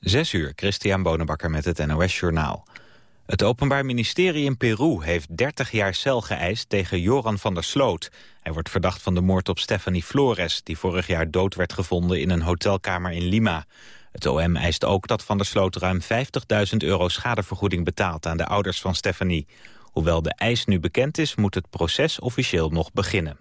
Zes uur, Christian Bonenbakker met het NOS Journaal. Het Openbaar Ministerie in Peru heeft 30 jaar cel geëist tegen Joran van der Sloot. Hij wordt verdacht van de moord op Stephanie Flores... die vorig jaar dood werd gevonden in een hotelkamer in Lima. Het OM eist ook dat van der Sloot ruim 50.000 euro schadevergoeding betaalt... aan de ouders van Stephanie. Hoewel de eis nu bekend is, moet het proces officieel nog beginnen.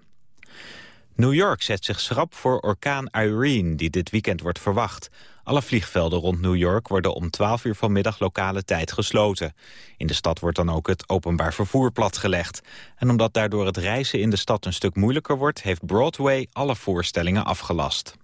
New York zet zich schrap voor orkaan Irene, die dit weekend wordt verwacht. Alle vliegvelden rond New York worden om 12 uur vanmiddag lokale tijd gesloten. In de stad wordt dan ook het openbaar vervoer platgelegd. En omdat daardoor het reizen in de stad een stuk moeilijker wordt... heeft Broadway alle voorstellingen afgelast.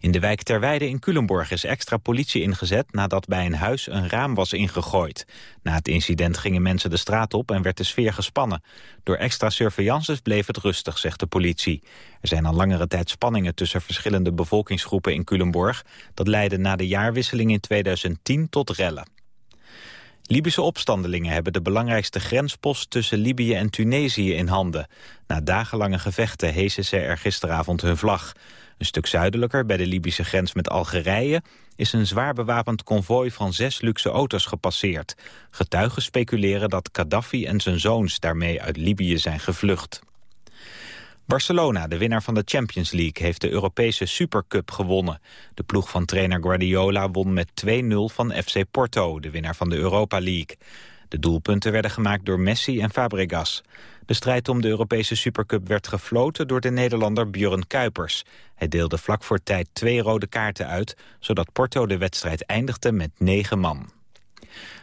In de wijk Terweide in Culemborg is extra politie ingezet... nadat bij een huis een raam was ingegooid. Na het incident gingen mensen de straat op en werd de sfeer gespannen. Door extra surveillances bleef het rustig, zegt de politie. Er zijn al langere tijd spanningen tussen verschillende bevolkingsgroepen in Culemborg. Dat leidde na de jaarwisseling in 2010 tot rellen. Libische opstandelingen hebben de belangrijkste grenspost tussen Libië en Tunesië in handen. Na dagenlange gevechten hezen ze er gisteravond hun vlag. Een stuk zuidelijker, bij de Libische grens met Algerije... is een zwaar bewapend konvooi van zes luxe auto's gepasseerd. Getuigen speculeren dat Gaddafi en zijn zoons daarmee uit Libië zijn gevlucht. Barcelona, de winnaar van de Champions League, heeft de Europese Supercup gewonnen. De ploeg van trainer Guardiola won met 2-0 van FC Porto, de winnaar van de Europa League. De doelpunten werden gemaakt door Messi en Fabregas. De strijd om de Europese Supercup werd gefloten door de Nederlander Björn Kuipers. Hij deelde vlak voor tijd twee rode kaarten uit... zodat Porto de wedstrijd eindigde met negen man.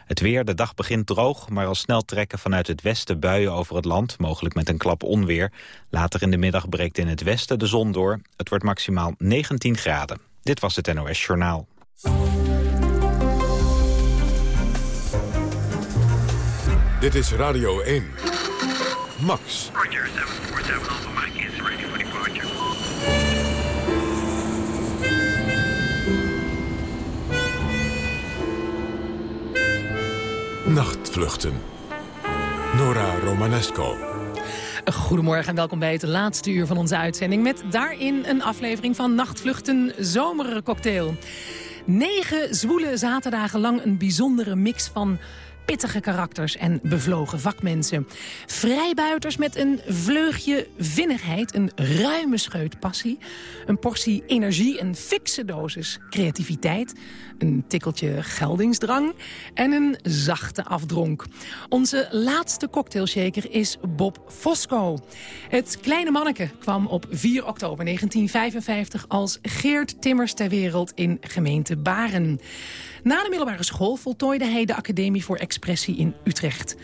Het weer, de dag begint droog, maar al snel trekken vanuit het westen buien over het land, mogelijk met een klap onweer. Later in de middag breekt in het westen de zon door. Het wordt maximaal 19 graden. Dit was het NOS Journaal. Dit is Radio 1. Max. Roger, 747 Alpha Mike is ready for departure. Nachtvluchten. Nora Romanesco. Goedemorgen en welkom bij het laatste uur van onze uitzending... met daarin een aflevering van Nachtvluchten Zomercocktail. Negen zwoele zaterdagen lang een bijzondere mix van pittige karakters en bevlogen vakmensen. Vrijbuiters met een vleugje vinnigheid, een ruime scheut passie... een portie energie, een fikse dosis creativiteit... een tikkeltje geldingsdrang en een zachte afdronk. Onze laatste cocktailshaker is Bob Fosco. Het kleine manneke kwam op 4 oktober 1955 als Geert Timmers ter wereld in gemeente Baren. Na de middelbare school voltooide hij de Academie voor Expressie in Utrecht.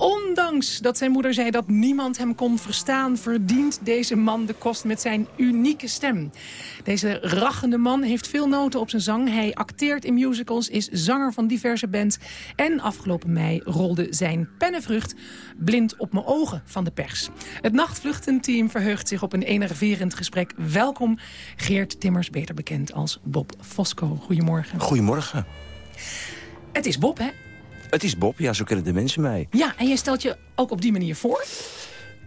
Ondanks dat zijn moeder zei dat niemand hem kon verstaan... verdient deze man de kost met zijn unieke stem. Deze rachende man heeft veel noten op zijn zang. Hij acteert in musicals, is zanger van diverse bands... en afgelopen mei rolde zijn pennenvrucht blind op mijn ogen van de pers. Het nachtvluchtenteam verheugt zich op een enerverend gesprek. Welkom, Geert Timmers, beter bekend als Bob Fosco. Goedemorgen. Goedemorgen. Het is Bob, hè? Het is Bob, ja, zo kennen de mensen mij. Ja, en jij stelt je ook op die manier voor?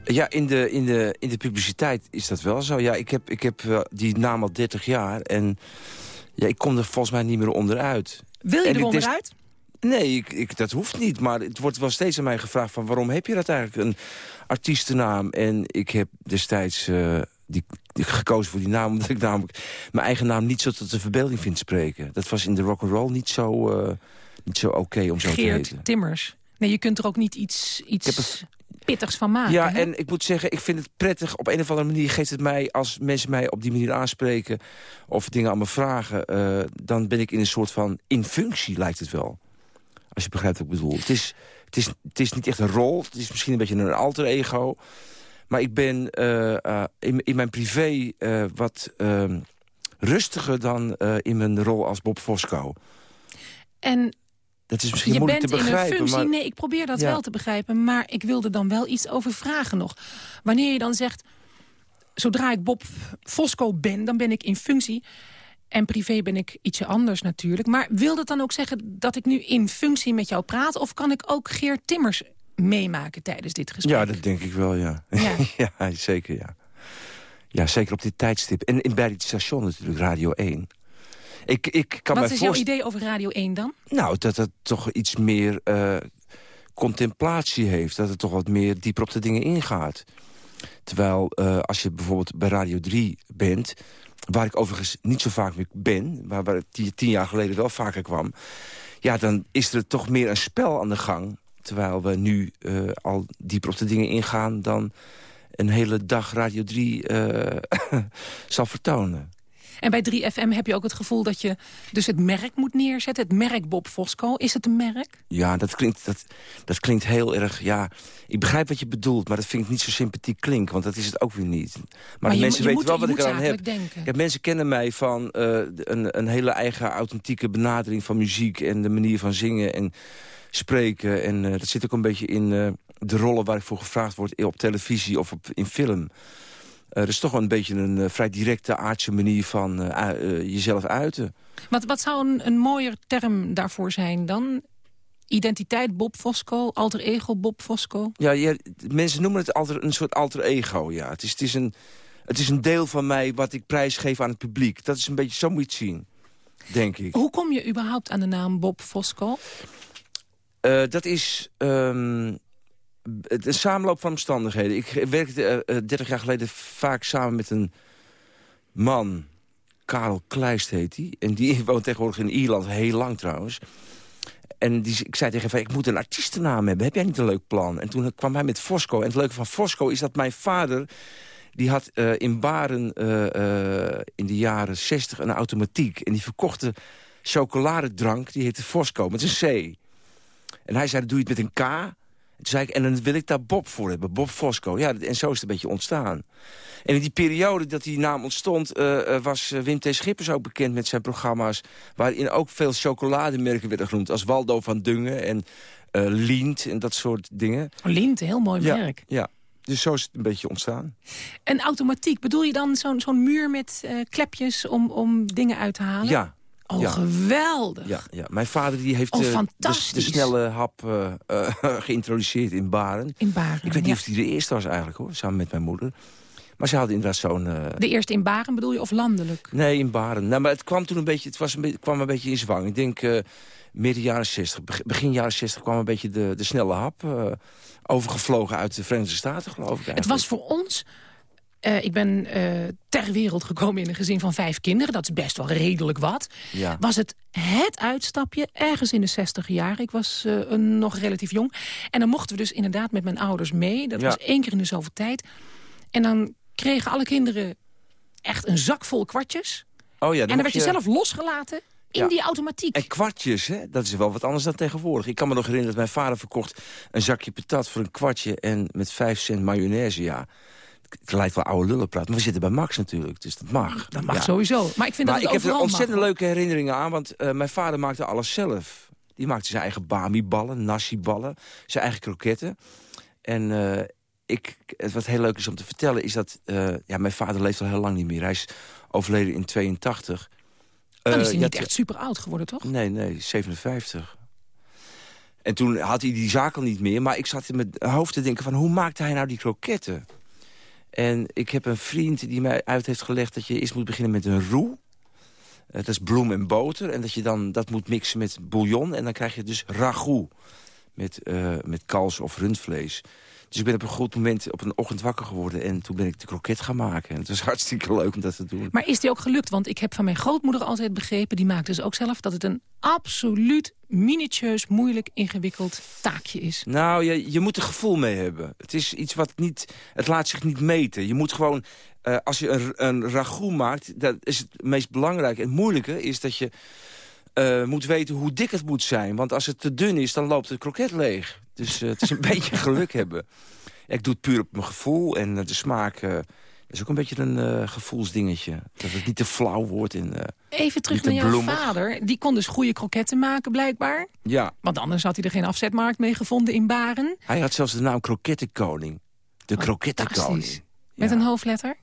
Ja, in de, in de, in de publiciteit is dat wel zo. Ja, ik heb, ik heb uh, die naam al 30 jaar en ja, ik kom er volgens mij niet meer onderuit. Wil je En er onderuit? Nee, ik, ik, dat hoeft niet. Maar het wordt wel steeds aan mij gevraagd van... waarom heb je dat eigenlijk, een artiestennaam? En ik heb destijds eh, die, die gekozen voor die naam... omdat ik namelijk mijn eigen naam niet zo tot de verbeelding vind spreken. Dat was in de rock'n'roll niet zo, eh, niet zo oké om zo te Geert heten. Timmers. Nee, je kunt er ook niet iets, iets het- pittigs van maken. Ja, hè? en ik moet zeggen, ik vind het prettig. Op een of andere manier geeft het mij, als mensen mij op die manier aanspreken... of dingen aan me vragen, eh, dan ben ik in een soort van... in functie lijkt het wel. Als je begrijpt wat ik bedoel. Het is, het is, het is niet echt een rol. Het is misschien een beetje een alter ego. Maar ik ben eh, eh, in, in mijn privé wat rustiger dan in mijn rol als Bob Fosco. En Dat is misschien je moeilijk bent te in begrijpen. een functie. maar... Nee, ik probeer dat Ja. wel te begrijpen. Maar ik wilde dan wel iets over vragen nog. Wanneer je dan zegt... zodra ik Bob Fosco ben, dan ben ik in functie... En privé ben ik ietsje anders natuurlijk. Maar wil dat dan ook zeggen dat ik nu in functie met jou praat? Of kan ik ook Geert Timmers meemaken tijdens dit gesprek? Ja, dat denk ik wel, ja. Ja. ja, zeker, ja. Ja, zeker op dit tijdstip. En, en bij dit station natuurlijk, Radio 1. Ik, ik kan Wat is jouw idee over Radio 1 dan? Nou, dat het toch iets meer eh, contemplatie heeft. Dat het toch wat meer dieper op de dingen ingaat. Terwijl eh, als je bijvoorbeeld bij Radio 3 bent... waar ik overigens niet zo vaak meer ben... maar waar ik tien, jaar geleden wel vaker kwam... ja, dan is er toch meer een spel aan de gang. Terwijl we nu eh, al dieper op de dingen ingaan... dan een hele dag Radio 3 eh, zal vertonen. En bij 3FM heb je ook het gevoel dat je dus het merk moet neerzetten. Het merk Bob Fosco. Is het een merk? Ja, dat klinkt, dat, dat klinkt heel erg... Ja, ik begrijp wat je bedoelt, maar dat vind ik niet zo sympathiek klinken. Want dat is het ook weer niet. Maar, de je, mensen je weten moet, wel wat ik eraan heb. denken. Ja, mensen kennen mij van eh, een, een hele eigen authentieke benadering van muziek... en de manier van zingen en spreken. En eh, dat zit ook een beetje in eh, de rollen waar ik voor gevraagd word... op televisie of op, in film. Eh dat is toch wel een beetje een eh, vrij directe aardse manier van eh, jezelf uiten. Wat, wat zou een, een mooier term daarvoor zijn dan? Identiteit Bob Fosco, alter ego Bob Fosco. Ja, mensen noemen het alter, een soort alter ego. Ja. Het, is, het, is een, het is een deel van mij wat ik prijsgeef aan het publiek. Dat is een beetje, zo moet je het zien, denk ik. Hoe kom je überhaupt aan de naam Bob Fosco? Dat is ehm, het- een samenloop van omstandigheden. Ik werkte eh, eh, 30 jaar geleden vaak samen met een man. Karel Kleist heet hij. En die woont tegenwoordig in Ierland, heel lang trouwens. En die, ik zei tegen hem, ik moet een artiestennaam hebben. Heb jij niet een leuk plan? En toen kwam hij met Fosco. En het leuke van Fosco is dat mijn vader... die had eh, in Baren eh, eh, in de jaren 60 een automatiek. En die verkochte chocoladedrank, die heette Fosco, met een C. En hij zei, doe je het met een K? Zei ik, en dan wil ik daar Bob voor hebben, Bob Fosco. Ja, en zo is het een beetje ontstaan. En in die periode dat die naam ontstond... eh, eh, was eh, Wim T. Schippers ook bekend met zijn programma's... waarin ook veel chocolademerken werden genoemd... als Waldo van Dungen en Lient en dat soort dingen. Oh, Lint, een heel mooi Ja, merk. ja, dus zo is het een beetje ontstaan. En automatiek, bedoel je dan zo'n zo'n muur met klepjes om, om dingen uit te halen? Ja, Oh, ja. geweldig. ja, ja. Mijn vader die heeft Oh, eh, de, de snelle hap eh, eh, geïntroduceerd in Baren. In Baren. Ik weet niet of hij de eerste was eigenlijk, hoor, samen met mijn moeder. Maar ze hadden inderdaad zo'n... De eerste in Baren bedoel je, of landelijk? Nee, in Baren. Nou, maar het kwam toen een beetje, het was een beetje, kwam een beetje in zwang. Ik denk midden jaren 60, beg- begin jaren 60 kwam een beetje de, de snelle hap. overgevlogen uit de Verenigde Staten, geloof ik Het was voor ons... eh, ik ben eh, ter wereld gekomen in een gezin van vijf kinderen. Dat is best wel redelijk wat. Ja. Was het het uitstapje ergens in de 60 jaar. Ik was eh, een- nog relatief jong. En dan mochten we dus inderdaad met mijn ouders mee. Dat Ja. was één keer in de zoveel tijd. En dan kregen alle kinderen echt een zak vol kwartjes. Oh ja, en dan werd je zelf losgelaten in Ja. die automatiek. En kwartjes, hè? dat is wel wat anders dan tegenwoordig. Ik kan me nog herinneren dat mijn vader verkocht een zakje patat voor een kwartje... en met vijf cent mayonaise, ja. Het lijkt wel oude lullen praten, maar we zitten bij Max natuurlijk, dus dat mag. dat mag Ja. sowieso. Maar ik vind Maar dat ik heb er ontzettend mag. leuke herinneringen aan, want eh, mijn vader maakte alles zelf. Die maakte zijn eigen bami-ballen, nasi-ballen, zijn eigen kroketten. En eh, ik, het wat heel leuk is om te vertellen is dat... eh, ja, mijn vader leeft al heel lang niet meer. Hij is overleden in 82. Dan is hij niet echt super oud geworden, toch? Nee, nee, 57. En toen had hij die zaak al niet meer. Maar ik zat in mijn hoofd te denken van... hoe maakte hij nou die kroketten? En ik heb een vriend die mij uit heeft gelegd... dat je eerst moet beginnen met een roux. Eh, dat is bloem en boter. En dat je dan dat moet mixen met bouillon. En dan krijg je dus ragout. Met, eh met kals of rundvlees. Dus ik ben op een goed moment op een ochtend wakker geworden. En toen ben ik de kroket gaan maken. En het was hartstikke leuk om dat te doen. Maar is die ook gelukt? Want ik heb van mijn grootmoeder altijd begrepen... die maakt dus ook zelf dat het een absoluut minutieus, moeilijk, ingewikkeld taakje is. Nou, je, je moet er gevoel mee hebben. Het is iets wat niet... Het laat zich niet meten. Je moet gewoon... eh, als je een, een ragout maakt, dat is het meest belangrijke. En het moeilijke is dat je eh, moet weten hoe dik het moet zijn. Want als het te dun is, dan loopt het kroket leeg. Dus eh, het is een beetje geluk hebben. Ik doe het puur op mijn gevoel. En eh, de smaak eh, is ook een beetje een gevoelsdingetje. Dat het niet te flauw wordt. Eh, Even terug naar jouw bloemig. vader. Die kon dus goede kroketten maken, blijkbaar. ja, Want anders had hij er geen afzetmarkt mee gevonden in Baren. hij had zelfs de naam Krokettenkoning. De Krokettenkoning. Met een hoofdletter?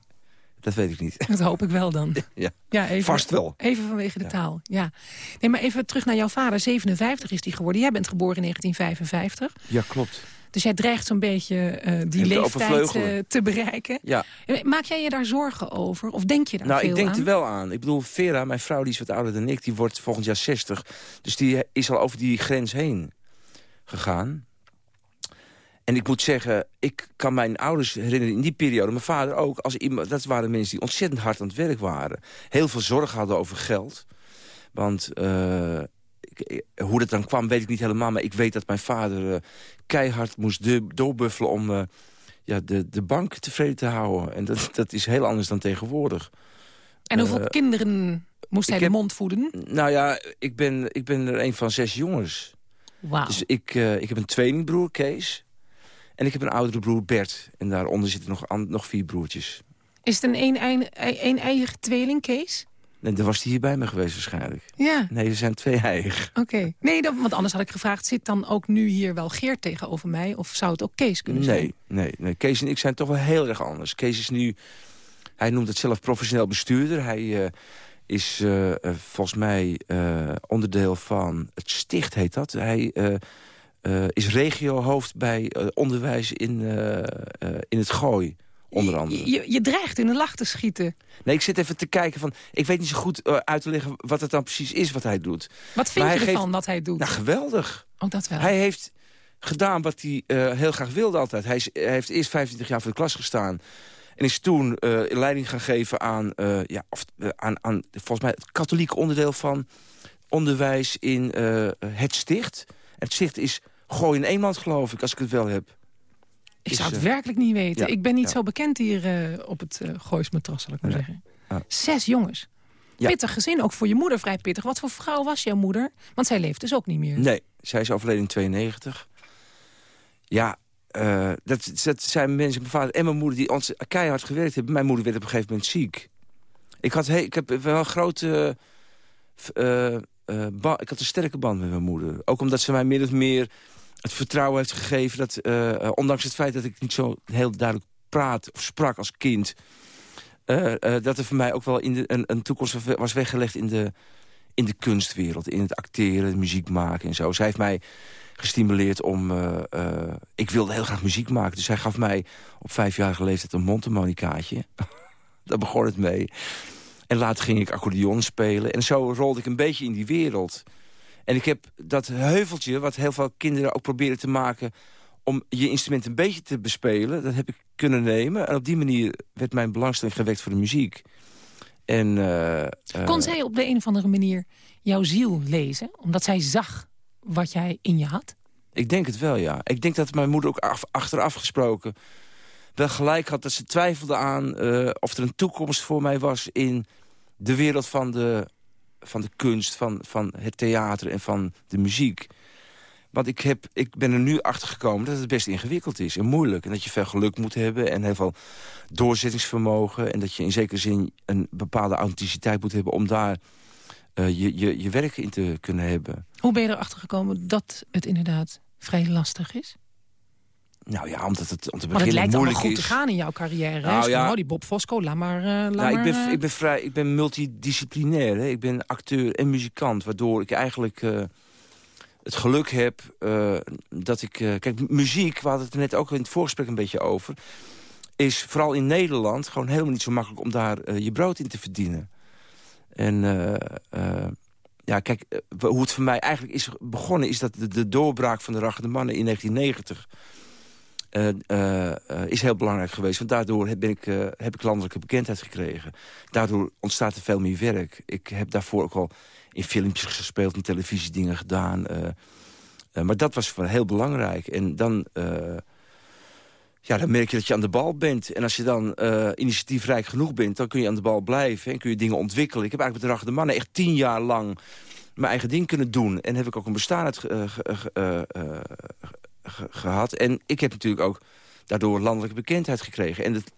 Dat weet ik niet. Dat hoop ik wel dan. ja. Ja, even, Vast wel. Even vanwege de taal, ja. Nee, maar even terug naar jouw vader. 57 is die geworden. Jij bent geboren in 1955. Ja, klopt. Dus jij dreigt zo'n beetje eh, die leeftijd eh, te bereiken. Ja. Maak jij je daar zorgen over? Of denk je daar Nou, veel ik denk aan? er wel aan. Ik bedoel, Vera, mijn vrouw, die is wat ouder dan ik. Die wordt volgend jaar 60. Dus die is al over die grens heen gegaan. En ik moet zeggen, ik kan mijn ouders herinneren in die periode... mijn vader ook, als iemand, dat waren mensen die ontzettend hard aan het werk waren. Heel veel zorg hadden over geld. Want eh, ik- hoe dat dan kwam, weet ik niet helemaal. Maar ik weet dat mijn vader eh, keihard moest de- doorbuffelen... om eh, ja, de, de bank tevreden te houden. En dat, dat is heel anders dan tegenwoordig. En hoeveel eh, kinderen moest hij de heb- mond voeden? Nou ja, ik ben, ik ben er een van zes jongens. Wauw. Dus ik, eh, ik heb een tweelingbroer, Kees. En ik heb een oudere broer, Bert. En daaronder zitten nog, nog vier broertjes. Is het een een, een, eigen tweeling, Kees? En dan was hij hier bij me geweest waarschijnlijk. Ja, Nee, er zijn twee eigen. oké. Nee, dan, want anders had ik gevraagd... zit dan ook nu hier wel Geert tegenover mij? Of zou het ook Kees kunnen zijn? Nee, nee, nee. Kees en ik zijn toch wel heel erg anders. Kees is nu, hij noemt het zelf professioneel bestuurder. Hij eh, is eh, eh, volgens mij onderdeel van het sticht, heet dat. Hij eh, eh, is regiohoofd bij eh, onderwijs in, eh, in het Gooi, onder andere. Je, je, je dreigt in de lach te schieten. Nee, ik zit even te kijken van... Ik weet niet zo goed uit te leggen wat het dan precies is wat hij doet. Wat vind Maar je ervan geeft- dat hij doet? Nou, geweldig. oh, dat wel. Hij heeft gedaan wat hij heel graag wilde altijd. Hij, is- hij heeft eerst 25 jaar voor de klas gestaan. En is toen leiding gaan geven aan, ja, of, aan, aan volgens mij het katholieke onderdeel van onderwijs in het sticht. Het sticht is gooi in eenmans, geloof ik, als ik het wel heb. ik is, zou het eh, werkelijk niet weten. ja, ik ben niet ja. zo bekend hier eh, op het uh, Gooismatras, zal ik maar zeggen. Zes jongens. Ja. Pittig gezin, ook voor je moeder vrij pittig. Wat voor vrouw was jouw moeder? Want zij leeft dus ook niet meer. Nee, zij is overleden in 92. Ja, eh, dat, dat zijn mensen, mijn vader en mijn moeder... die ons keihard gewerkt hebben. Mijn moeder werd op een gegeven moment ziek. Ik, had he, ik heb wel een grote... eh, eh, ba- ik had een sterke band met mijn moeder. Ook omdat ze mij min of meer het vertrouwen heeft gegeven... dat eh, eh, ondanks het feit dat ik niet zo heel duidelijk praat of sprak als kind... eh, dat er voor mij ook wel in een, een toekomst was weggelegd in de, in de kunstwereld. In het acteren, muziek maken en zo. Zij heeft mij gestimuleerd om... ik wilde heel graag muziek maken. Dus zij gaf mij op vijfjarige leeftijd een mondharmonicaatje. Daar begon het mee. En later ging ik accordeon spelen. En zo rolde ik een beetje in die wereld. En ik heb dat heuveltje, wat heel veel kinderen ook proberen te maken... om je instrument een beetje te bespelen, dat heb ik kunnen nemen. En op die manier werd mijn belangstelling gewekt voor de muziek. En, eh, eh, Kon zij op de een of andere manier jouw ziel lezen? Omdat zij zag wat jij in je had? Ik denk het wel, ja. Ik denk dat mijn moeder ook af- achteraf gesproken wel gelijk had... dat ze twijfelde aan eh, of er een toekomst voor mij was... in de wereld van de, van de kunst, van, van het theater en van de muziek. Want ik, heb, ik ben er nu achter gekomen dat het best ingewikkeld is en moeilijk. En dat je veel geluk moet hebben en heel veel doorzettingsvermogen. En dat je in zekere zin een bepaalde authenticiteit moet hebben... om daar eh, je, je, je werk in te kunnen hebben. Hoe ben je erachter gekomen dat het inderdaad vrij lastig is? Nou ja, omdat het om te Want het beginnen lijkt allemaal moeilijk goed is. te gaan in jouw carrière. Nou ja. oh, die Bob Fosco, laat maar... eh, laat Nou, ik, maar, ben, eh, ik ben vrij, ik ben multidisciplinair. Hè. Ik ben acteur en muzikant, waardoor ik eigenlijk eh, het geluk heb dat ik... kijk, muziek, we hadden het er net ook in het voorgesprek een beetje over... is vooral in Nederland gewoon helemaal niet zo makkelijk om daar je brood in te verdienen. En ja, kijk, hoe het voor mij eigenlijk is begonnen... is dat de, de doorbraak van de Raggende Mannen in 1990... eh, eh, is heel belangrijk geweest. Want daardoor heb, ik, eh, heb ik landelijke bekendheid gekregen. Daardoor ontstaat er veel meer werk. Ik heb daarvoor ook al in filmpjes gespeeld, in televisiedingen gedaan. maar dat was heel belangrijk. En dan, ja, dan merk je dat je aan de bal bent. En als je dan initiatiefrijk genoeg bent, dan kun je aan de bal blijven. En kun je dingen ontwikkelen. Ik heb eigenlijk met de Mannen echt tien jaar lang mijn eigen ding kunnen doen. En heb ik ook een bestaan uit, ge- ge- eh, eh, ge- gehad. En ik heb natuurlijk ook daardoor landelijke bekendheid gekregen. En het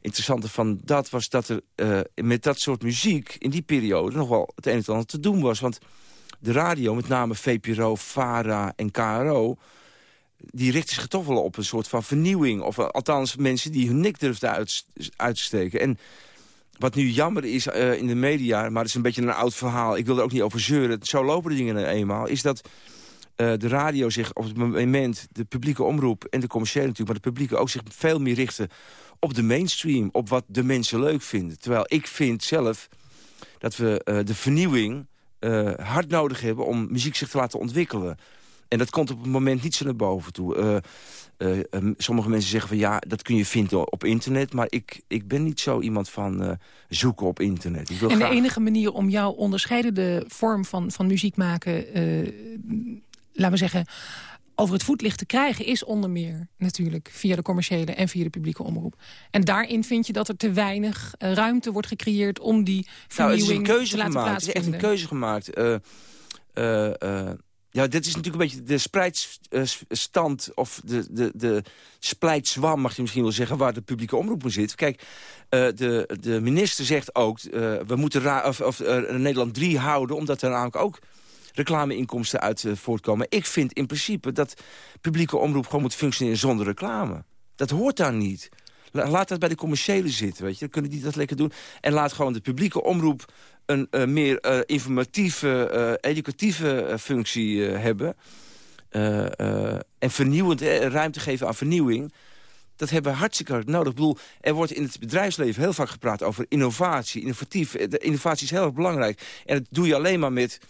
interessante van dat was dat er eh, met dat soort muziek... in die periode nog wel het een en ander te doen was. Want de radio, met name VPRO, VARA en KRO... die richtte zich toch wel op een soort van vernieuwing. Of eh, althans mensen die hun nek durfden uit, uit te steken. En wat nu jammer is eh, in de media, maar het is een beetje een oud verhaal... ik wil er ook niet over zeuren, zo lopen de dingen nou eenmaal... is dat eh, de radio zich op het moment, de publieke omroep en de commerciële natuurlijk... maar de publieke ook zich veel meer richten op de mainstream, op wat de mensen leuk vinden. Terwijl ik vind zelf dat we eh, de vernieuwing uh, hard nodig hebben om muziek zich te laten ontwikkelen. En dat komt op het moment niet zo naar boven toe. Uh, sommige mensen zeggen van ja, dat kun je vinden op internet. Maar ik, ik ben niet zo iemand van zoeken op internet. Ik wil en graag... de enige manier om jouw onderscheidende vorm van, van muziek maken... laten we zeggen, over het voetlicht te krijgen... is onder meer natuurlijk via de commerciële en via de publieke omroep. En daarin vind je dat er te weinig ruimte wordt gecreëerd... om die vernieuwing nou, het is te laten gemaakt. Het is echt een keuze gemaakt. Ja, dit is natuurlijk een beetje de spreidstand... of de, de, de splijtswam, mag je misschien wel zeggen... waar de publieke omroep in zit. Kijk, uh, de, de minister zegt ook... Uh, we moeten of, of, uh, Nederland 3 houden... omdat er namelijk ook reclameinkomsten uit voortkomen. Ik vind in principe dat publieke omroep gewoon moet functioneren zonder reclame. Dat hoort daar niet. Laat dat bij de commerciële zitten, weet je. Dan kunnen die dat lekker doen. En laat gewoon de publieke omroep een uh, meer uh, informatieve, educatieve functie hebben. en vernieuwend, ruimte geven aan vernieuwing. Dat hebben we hartstikke hard nodig. Ik bedoel, er wordt in het bedrijfsleven heel vaak gepraat over innovatie. Innovatief. Innovatie is heel erg belangrijk. En dat doe je alleen maar met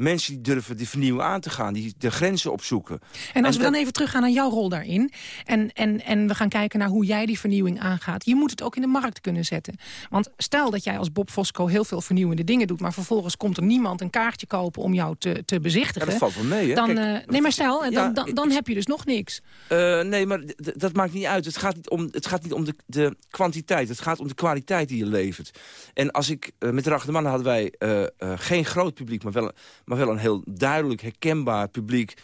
mensen die durven die vernieuwing aan te gaan. Die de grenzen opzoeken. En als en we dan even teruggaan naar jouw rol daarin. En, en, en we gaan kijken naar hoe jij die vernieuwing aangaat. Je moet het ook in de markt kunnen zetten. Want stel dat jij als Bob Fosco heel veel vernieuwende dingen doet... maar vervolgens komt er niemand een kaartje kopen om jou te, te bezichtigen. Ja, dat valt wel mee, hè? Dan, Kijk, uh, nee, maar stel, ja, dan, dan, dan heb je dus nog niks. Uh, nee, maar dat maakt niet uit. Het gaat niet om, het gaat niet om de, de kwantiteit. Het gaat om de kwaliteit die je levert. En als ik... Uh, met de Rachterman hadden wij geen groot publiek... maar wel, maar wel een heel duidelijk herkenbaar publiek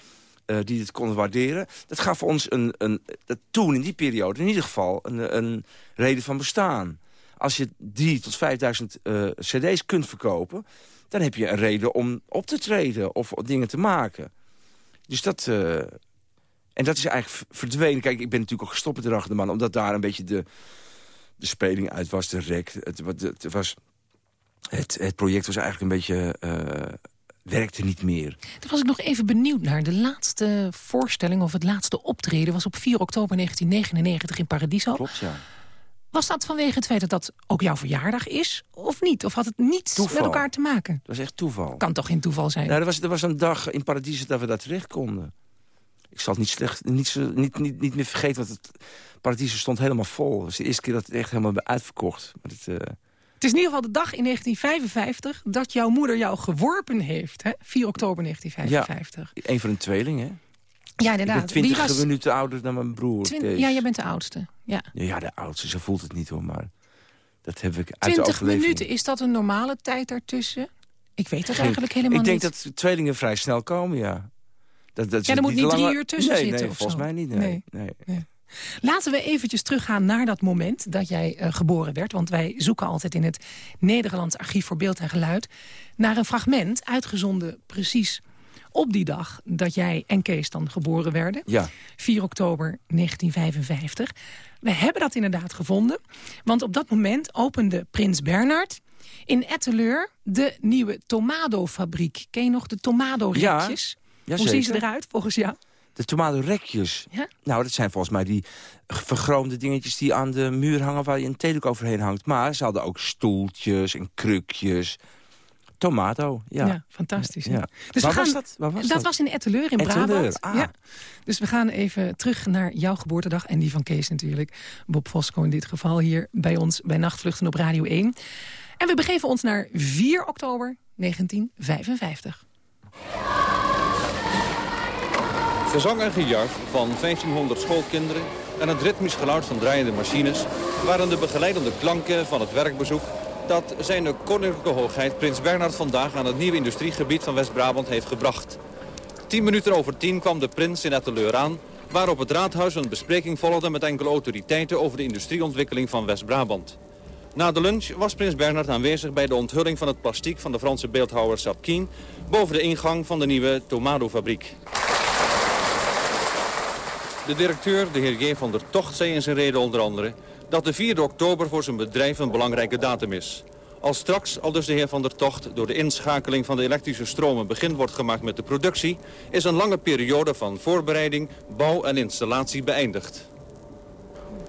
uh, die dit konden waarderen. Dat gaf ons een, een, dat toen in die periode in ieder geval een, een reden van bestaan. Als je die tot 5000 uh, cd's kunt verkopen... dan heb je een reden om op te treden of dingen te maken. Dus dat... Uh, en dat is eigenlijk verdwenen. Kijk, ik ben natuurlijk ook gestopt met de omdat daar een beetje de, de speling uit was, de rek. Het, het, het was, het, het project was eigenlijk een beetje werkte niet meer. Daar was ik nog even benieuwd naar. De laatste voorstelling of het laatste optreden... was op 4 oktober 1999 in Paradiso. Klopt, ja. Was dat vanwege het feit dat dat ook jouw verjaardag is? Of niet? Of had het niets toeval. met elkaar te maken? Dat was echt toeval. Kan toch geen toeval zijn? Nou, er, was, er was een dag in Paradiso dat we daar terecht konden. Ik zal het niet, slecht, niet, zo, niet, niet, niet meer vergeten, want het Paradiso stond helemaal vol. Het was de eerste keer dat het echt helemaal uitverkocht. Maar het, uh, het is in ieder geval de dag in 1955 dat jouw moeder jou geworpen heeft. Hè? 4 oktober 1955. Ja, een van de tweelingen, hè? Ja, inderdaad. Ik ben 20 was... minuten ouder dan mijn broer. Twin... Ja, jij bent de oudste. Ja. ja, de oudste. Zo voelt het niet hoor, maar dat heb ik uit 20 minuten, is dat een normale tijd daartussen? Ik weet dat eigenlijk helemaal niet. Ik denk dat tweelingen vrij snel komen, ja. Dat, dat ja, er moet niet drie uur tussen nee, zitten nee, of volgens zo. mij niet. Nee, nee. nee. Laten we eventjes teruggaan naar dat moment dat jij uh, geboren werd. Want wij zoeken altijd in het Nederlands Archief voor Beeld en Geluid... naar een fragment, uitgezonden precies op die dag dat jij en Kees dan geboren werden. Ja. 4 oktober 1955. We hebben dat inderdaad gevonden. Want op dat moment opende Prins Bernhard in Etteleur de nieuwe Tomado-fabriek. Ken je nog de Tomado-rekjes? Ja, Hoe zien ze eruit volgens jou? De tomatenrekjes. Ja? Nou, dat zijn volgens mij die vergroomde dingetjes die aan de muur hangen... waar je een theedoek overheen hangt. Maar ze hadden ook stoeltjes en krukjes. Tomato, ja. ja fantastisch. Ja. Dus Waar we gaan, was dat? Waar was dat dat? was in Etteleur in Etteleur, Brabant. ah. Ja. Dus we gaan even terug naar jouw geboortedag en die van Kees natuurlijk. Bob Fosco in dit geval hier bij ons bij Nachtvluchten op Radio 1. En we begeven ons naar 4 oktober 1955. Gezang en gejuich van 1500 schoolkinderen en het ritmisch geluid van draaiende machines... waren de begeleidende klanken van het werkbezoek... dat zijn koninklijke hoogheid Prins Bernhard vandaag aan het nieuwe industriegebied van West-Brabant heeft gebracht. Tien minuten over tien kwam de prins in Etteleur aan... waar op het raadhuis een bespreking volgde met enkele autoriteiten... over de industrieontwikkeling van West-Brabant. Na de lunch was prins Bernhard aanwezig bij de onthulling van het plastiek... van de Franse beeldhouwer Sapkin... boven de ingang van de nieuwe Tomado-fabriek. De directeur, de heer J. van der Tocht, zei in zijn reden onder andere... dat de 4 oktober voor zijn bedrijf een belangrijke datum is. Als straks, al dus de heer Van der Tocht, door de inschakeling van de elektrische stroom een begin wordt gemaakt met de productie, is een lange periode van voorbereiding, bouw en installatie beëindigd.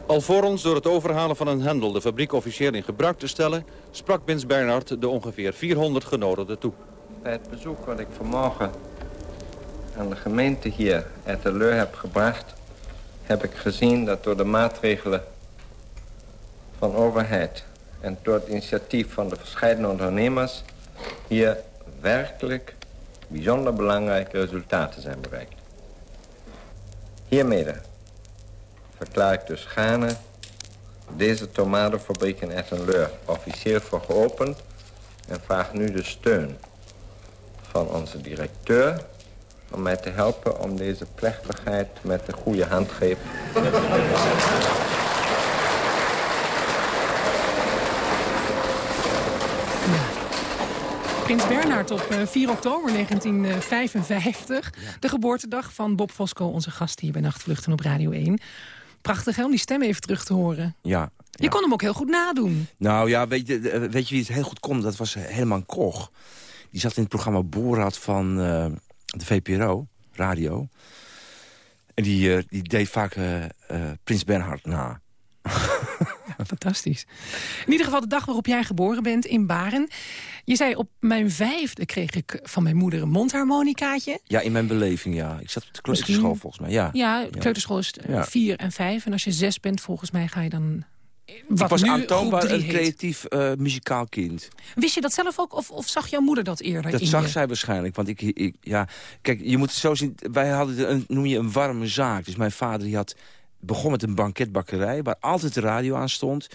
Alvorens door het overhalen van een hendel de fabriek officieel in gebruik te stellen, sprak Bins Bernhard de ongeveer 400 genodigden toe. Bij het bezoek wat ik vanmorgen aan de gemeente hier uit de Leur heb gebracht... heb ik gezien dat door de maatregelen van overheid... en door het initiatief van de verschillende ondernemers... hier werkelijk bijzonder belangrijke resultaten zijn bereikt. Hiermee verklaar ik dus gaarne deze tomatenfabriek in Ettenleur officieel voor geopend... en vraag nu de steun van onze directeur... om mij te helpen om deze plechtigheid met de goede handgreep... Prins Bernhard op eh, 4 oktober 1955. De geboortedag van Bob Fosco, onze gast hier bij Nachtvluchten op Radio 1. Prachtig hè, om die stem even terug te horen. Ja. Je ja. kon hem ook heel goed nadoen. Nou ja, weet je, eh, weet je wie het heel goed kon? Dat was Herman Koch. Die zat in het programma Boorrad van eh, de VPRO, radio. En die, eh, die deed vaak eh, eh, Prins Bernhard na. Fantastisch. In ieder geval de dag waarop jij geboren bent in Baren. Je zei op mijn vijfde kreeg ik van mijn moeder een mondharmonicaatje. Ja, in mijn beleving, ja. Ik zat op de kleuterschool Misschien- volgens mij, ja. Ja, kleuterschool is Ja. vier en vijf. En als je zes bent, volgens mij ga je dan... Wat ik was nu aantoonbaar een creatief eh, muzikaal kind. Wist je dat zelf ook? Of, of zag jouw moeder dat eerder Dat zag je? zij waarschijnlijk. Want ik, ik, ja, kijk, je moet het zo zien. Wij hadden een, noem je een warme zaak. Dus mijn vader die had, begon met een banketbakkerij... waar altijd de radio aan stond.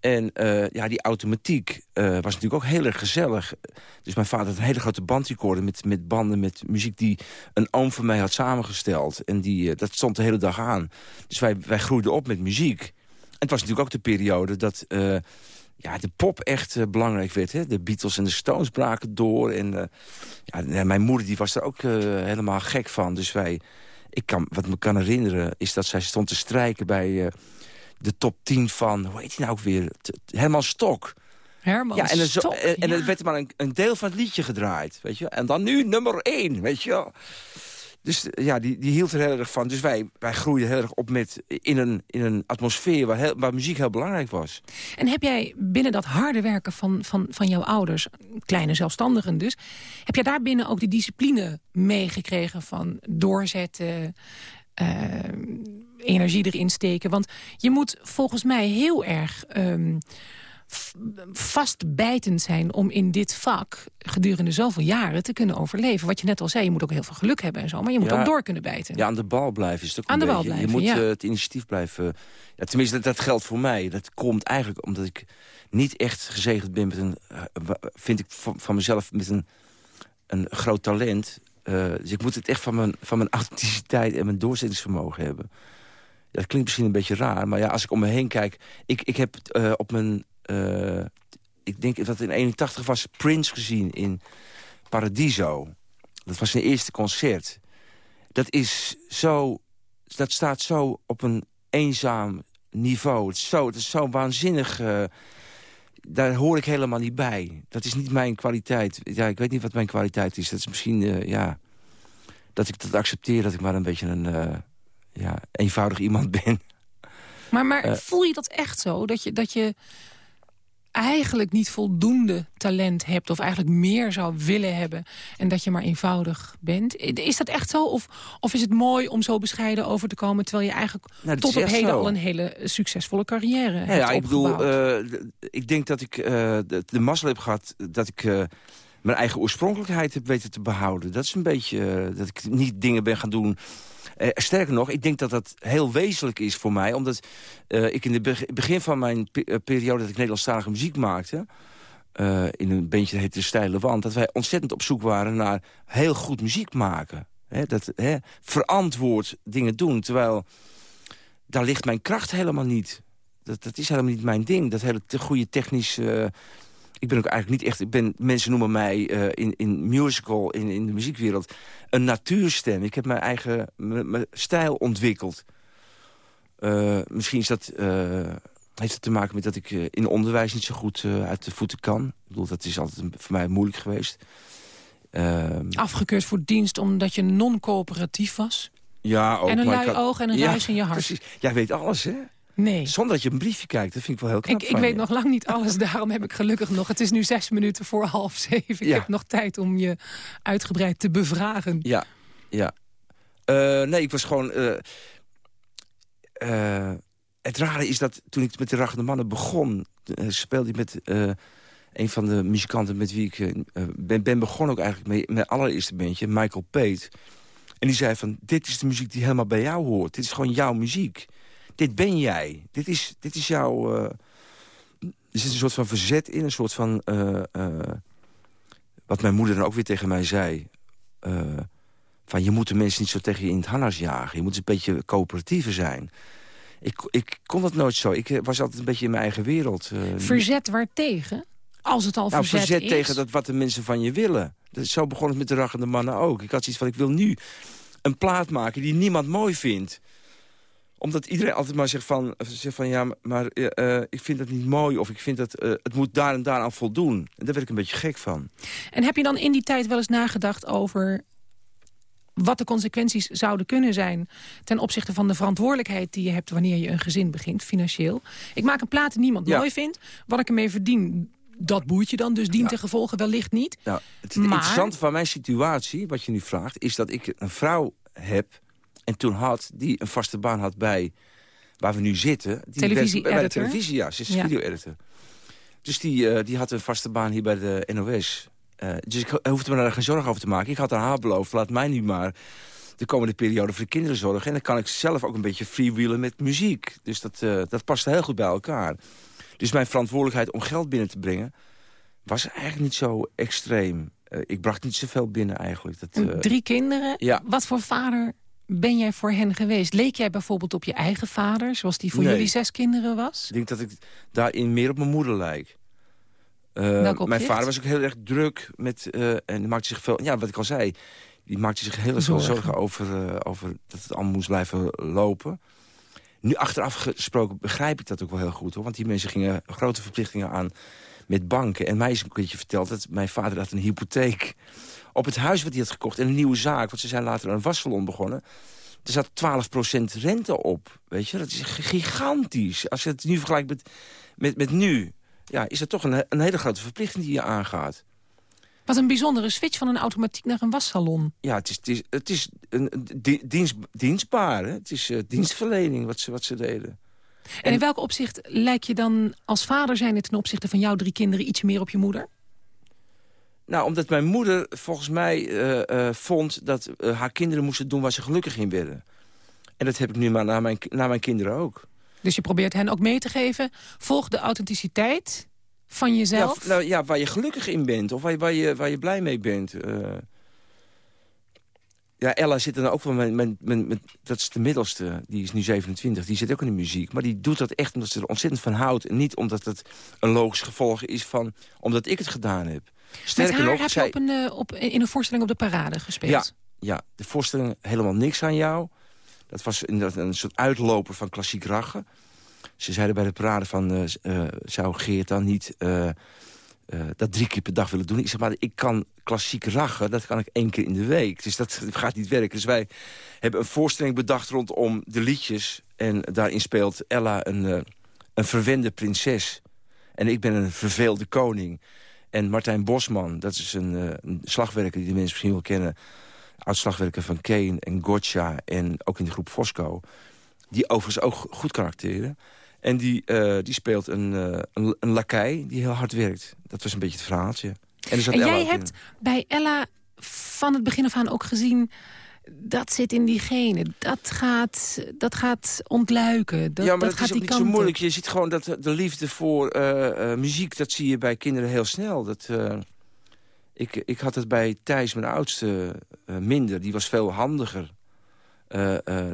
En eh, ja, die automatiek eh, was natuurlijk ook heel erg gezellig. Dus mijn vader had een hele grote bandrecorder... met, met banden met muziek die een oom van mij had samengesteld. En die, dat stond de hele dag aan. Dus wij, wij groeiden op met muziek. Het was natuurlijk ook de periode dat... eh, ja, de pop echt eh, belangrijk werd. Hè? De Beatles en de Stones braken door. En eh, ja, mijn moeder die was er ook helemaal gek van. Dus wij, ik kan, wat me kan herinneren, is dat zij stond te strijken bij de top 10 van, hoe heet hij nou ook weer? Herman Stok. Herman ja, en, er Stok, en, en ja. er werd maar een, een deel van het liedje gedraaid. Weet je? En dan nu nummer 1, weet je wel. Dus eh, ja, die, die hield er heel erg van. Dus wij, wij groeiden heel erg op met, in, een, in een atmosfeer waar, waar muziek heel belangrijk was. En heb jij binnen dat harde werken van, van, van jouw ouders, kleine zelfstandigen dus... heb jij daar binnen ook die discipline meegekregen van doorzetten... eh, energie erin steken? Want je moet volgens mij heel erg... ehm, vastbijtend zijn om in dit vak gedurende zoveel jaren te kunnen overleven. Wat je net al zei, je moet ook heel veel geluk hebben en zo, maar je moet Ja. ook door kunnen bijten. Ja, aan de bal blijven is het ook Aan de bal blijven, je moet ja. eh, het initiatief blijven... Ja, tenminste, dat, dat geldt voor mij. Dat komt eigenlijk omdat ik niet echt gezegend ben met een... eh, vind ik van, van mezelf met een, een groot talent. Eh, dus ik moet het echt van mijn, van mijn authenticiteit en mijn doorzettingsvermogen hebben. Dat klinkt misschien een beetje raar, maar ja, als ik om me heen kijk... Ik, ik heb eh, op mijn... eh, ik denk dat in 81 was Prince gezien in Paradiso. Dat was zijn eerste concert dat is zo... Dat staat zo op een eenzaam niveau. Het is zo, het is zo waanzinnig... eh, daar hoor ik helemaal niet bij. Dat is niet mijn kwaliteit. Ja, ik weet niet wat mijn kwaliteit is. Dat is misschien, eh, ja... Dat ik dat accepteer, dat ik maar een beetje een... ja, eenvoudig iemand ben. Maar, maar voel je dat echt zo? Dat je, dat je eigenlijk niet voldoende talent hebt... of eigenlijk meer zou willen hebben... en dat je maar eenvoudig bent? Is dat echt zo? Of, of is het mooi om zo bescheiden over te komen... terwijl je eigenlijk Nou, tot op heden zo. al een hele succesvolle carrière Ja, hebt ja, ik bedoel, opgebouwd? eh, d- ik denk dat ik eh, de, de mazzel heb gehad dat ik eh, mijn eigen oorspronkelijkheid heb weten te behouden. Dat is een beetje eh, dat ik niet dingen ben gaan doen. Eh, sterker nog, ik denk dat dat heel wezenlijk is voor mij. Omdat eh, ik in het beg- begin van mijn eh, periode dat ik Nederlandstalige muziek maakte... in een bandje heette De Steile Wand... dat wij ontzettend op zoek waren naar heel goed muziek maken. Dat, verantwoord dingen doen, terwijl daar ligt mijn kracht helemaal niet. Dat, dat is helemaal niet mijn ding. Dat hele te goede technisch... ik ben ook eigenlijk niet echt... Ik ben, mensen noemen mij eh, in, in musical, in, in de muziekwereld... een natuurstem. Ik heb mijn eigen mijn stijl ontwikkeld. Eh, misschien is dat... eh, heeft te maken met dat ik in onderwijs niet zo goed uit de voeten kan. Ik bedoel, dat is altijd voor mij moeilijk geweest. Afgekeurd voor dienst omdat je non-coöperatief was. ja, ook, en een lui ik had- oog en een Ja, ruis in je hart. Precies. Jij weet alles, hè? Nee. Zonder dat je een briefje kijkt. Dat vind ik wel heel knap Ik, ik weet je. nog lang niet alles, daarom heb ik gelukkig nog... Het is nu zes minuten voor half zeven. Ik Ja. heb nog tijd om je uitgebreid te bevragen. Ja, ja. Eh, nee, ik was gewoon... eh, eh, het rare is dat toen ik met de Rachende Mannen begon... speelde ik met een van de muzikanten met wie ik ben, ben begonnen... ook eigenlijk met mijn allereerste bandje, Michael Pate. En die zei van, dit is de muziek die helemaal bij jou hoort. Dit is gewoon jouw muziek. Dit ben jij. Dit is, dit is jouw... eh, er zit een soort van verzet in, een soort van... eh, eh, wat mijn moeder dan ook weer tegen mij zei... van je moet de mensen niet zo tegen je in het harnas jagen. Je moet een beetje coöperatiever zijn. Ik, ik kon dat nooit zo. Ik was altijd een beetje in mijn eigen wereld. Verzet waartegen? Als het al nou, verzet, verzet is. tegen dat wat de mensen van je willen. Dat, zo begon het met de raggende mannen ook. Ik had zoiets van, ik wil nu een plaat maken die niemand mooi vindt. Omdat iedereen altijd maar zegt van, zegt van ja, maar eh, eh, ik vind dat niet mooi... of ik vind dat eh, het moet daar en daar aan voldoen. En daar werd ik een beetje gek van. En heb je dan in die tijd wel eens nagedacht over wat de consequenties zouden kunnen zijn... ten opzichte van de verantwoordelijkheid die je hebt wanneer je een gezin begint, financieel. Ik maak een plaat die niemand Ja. mooi vindt. Wat ik ermee verdien, dat boeit je dan. Dus dient gevolgen wellicht niet. Nou, het Maar- interessante van mijn situatie, wat je nu vraagt... is dat ik een vrouw heb en toen had... die een vaste baan had bij waar we nu zitten. Die werkt Bij de televisie, ja. Ze is Ja. video-editor. Dus die, eh, die had een vaste baan hier bij de NOS. Eh, dus ik ho- hoefde me daar geen zorgen over te maken. Ik had aan haar beloofd, laat mij nu maar de komende periode voor de kinderen zorgen. En dan kan ik zelf ook een beetje freewheelen met muziek. Dus dat, eh, dat past heel goed bij elkaar. Dus mijn verantwoordelijkheid om geld binnen te brengen... was eigenlijk niet zo extreem. Ik bracht niet zoveel binnen eigenlijk. Dat, Drie kinderen. ja. Wat voor vader ben jij voor hen geweest? Leek jij bijvoorbeeld op je eigen vader, zoals die voor Nee. jullie zes kinderen was? Ik denk dat ik daarin meer op mijn moeder lijk. Opzicht? mijn vader was ook heel erg druk met... eh, en maakte zich veel... Ja, wat ik al zei. Die maakte zich heel erg veel Zorgen. zorgen over, eh, over dat het allemaal moest blijven lopen. Nu achteraf gesproken begrijp ik dat ook wel heel goed. hoor. Want die mensen gingen grote verplichtingen aan met banken. En mij is een keertje verteld dat mijn vader had een hypotheek... op het huis wat hij had gekocht en een nieuwe zaak. Want ze zijn later een wassalon begonnen. Er zat 12% rente op. Weet je, dat is gigantisch. Als je het nu vergelijkt met, met, met nu... Ja, is dat toch een, een hele grote verplichting die je aangaat. Wat een bijzondere switch van een automatiek naar een wassalon. Ja, het is, het is, het is een, een di- dienst, dienstbaar. Hè? Het is eh, dienstverlening wat ze, wat ze deden. En, in welk opzicht lijk je dan als vader zijn ten opzichte van jouw drie kinderen iets meer op je moeder? Nou, omdat mijn moeder volgens mij eh, eh, vond dat eh, haar kinderen moesten doen waar ze gelukkig in werden. En dat heb ik nu maar naar mijn, naar mijn kinderen ook. Dus je probeert hen ook mee te geven. Volg de authenticiteit van Ja, jezelf. v- nou, ja, waar je gelukkig in bent. Of waar je, waar je, waar je blij mee bent. ja, Ella zit er dan ook wel... Mijn, mijn, mijn, mijn- dat is de middelste. Die is nu 27. Die zit ook in de muziek. Maar die doet dat echt omdat ze er ontzettend van houdt. En niet omdat het een logisch gevolg is van... omdat ik het gedaan heb. Met Sterker haar nog, heb zij- je op een, eh, op, in een voorstelling op de parade gespeeld. Ja, ja, de voorstelling Helemaal Niks aan jou. Dat was inderdaad een soort uitloper van klassiek rachen. Ze zeiden bij de parade van... eh, eh, zou Geert dan niet dat drie keer per dag willen doen? Ik zeg maar, ik kan klassiek rachen, dat kan ik één keer in de week. Dus dat gaat niet werken. Dus wij hebben een voorstelling bedacht rondom de liedjes. En daarin speelt Ella een, een verwende prinses. En ik ben een verveelde koning. En Martijn Bosman, dat is een, eh, een slagwerker die de mensen misschien wel kennen... oud-slagwerker van Kane en Gotcha en ook in de groep Fosco... die overigens ook goed kan acteren. En die, eh, die speelt een, eh een, een lakij die heel hard werkt. Dat was een beetje het verhaaltje. En, er zat En Ella jij in. hebt bij Ella van het begin af aan ook gezien... dat zit in die genen. Dat gaat, dat gaat ontluiken. Dat, ja, maar dat dat, gaat is ook niet zo moeilijk. Je ziet gewoon dat de de liefde voor eh, eh, muziek... dat zie je bij kinderen heel snel. Dat, eh, ik, ik had het bij Thijs, mijn oudste, minder. Die was veel handiger.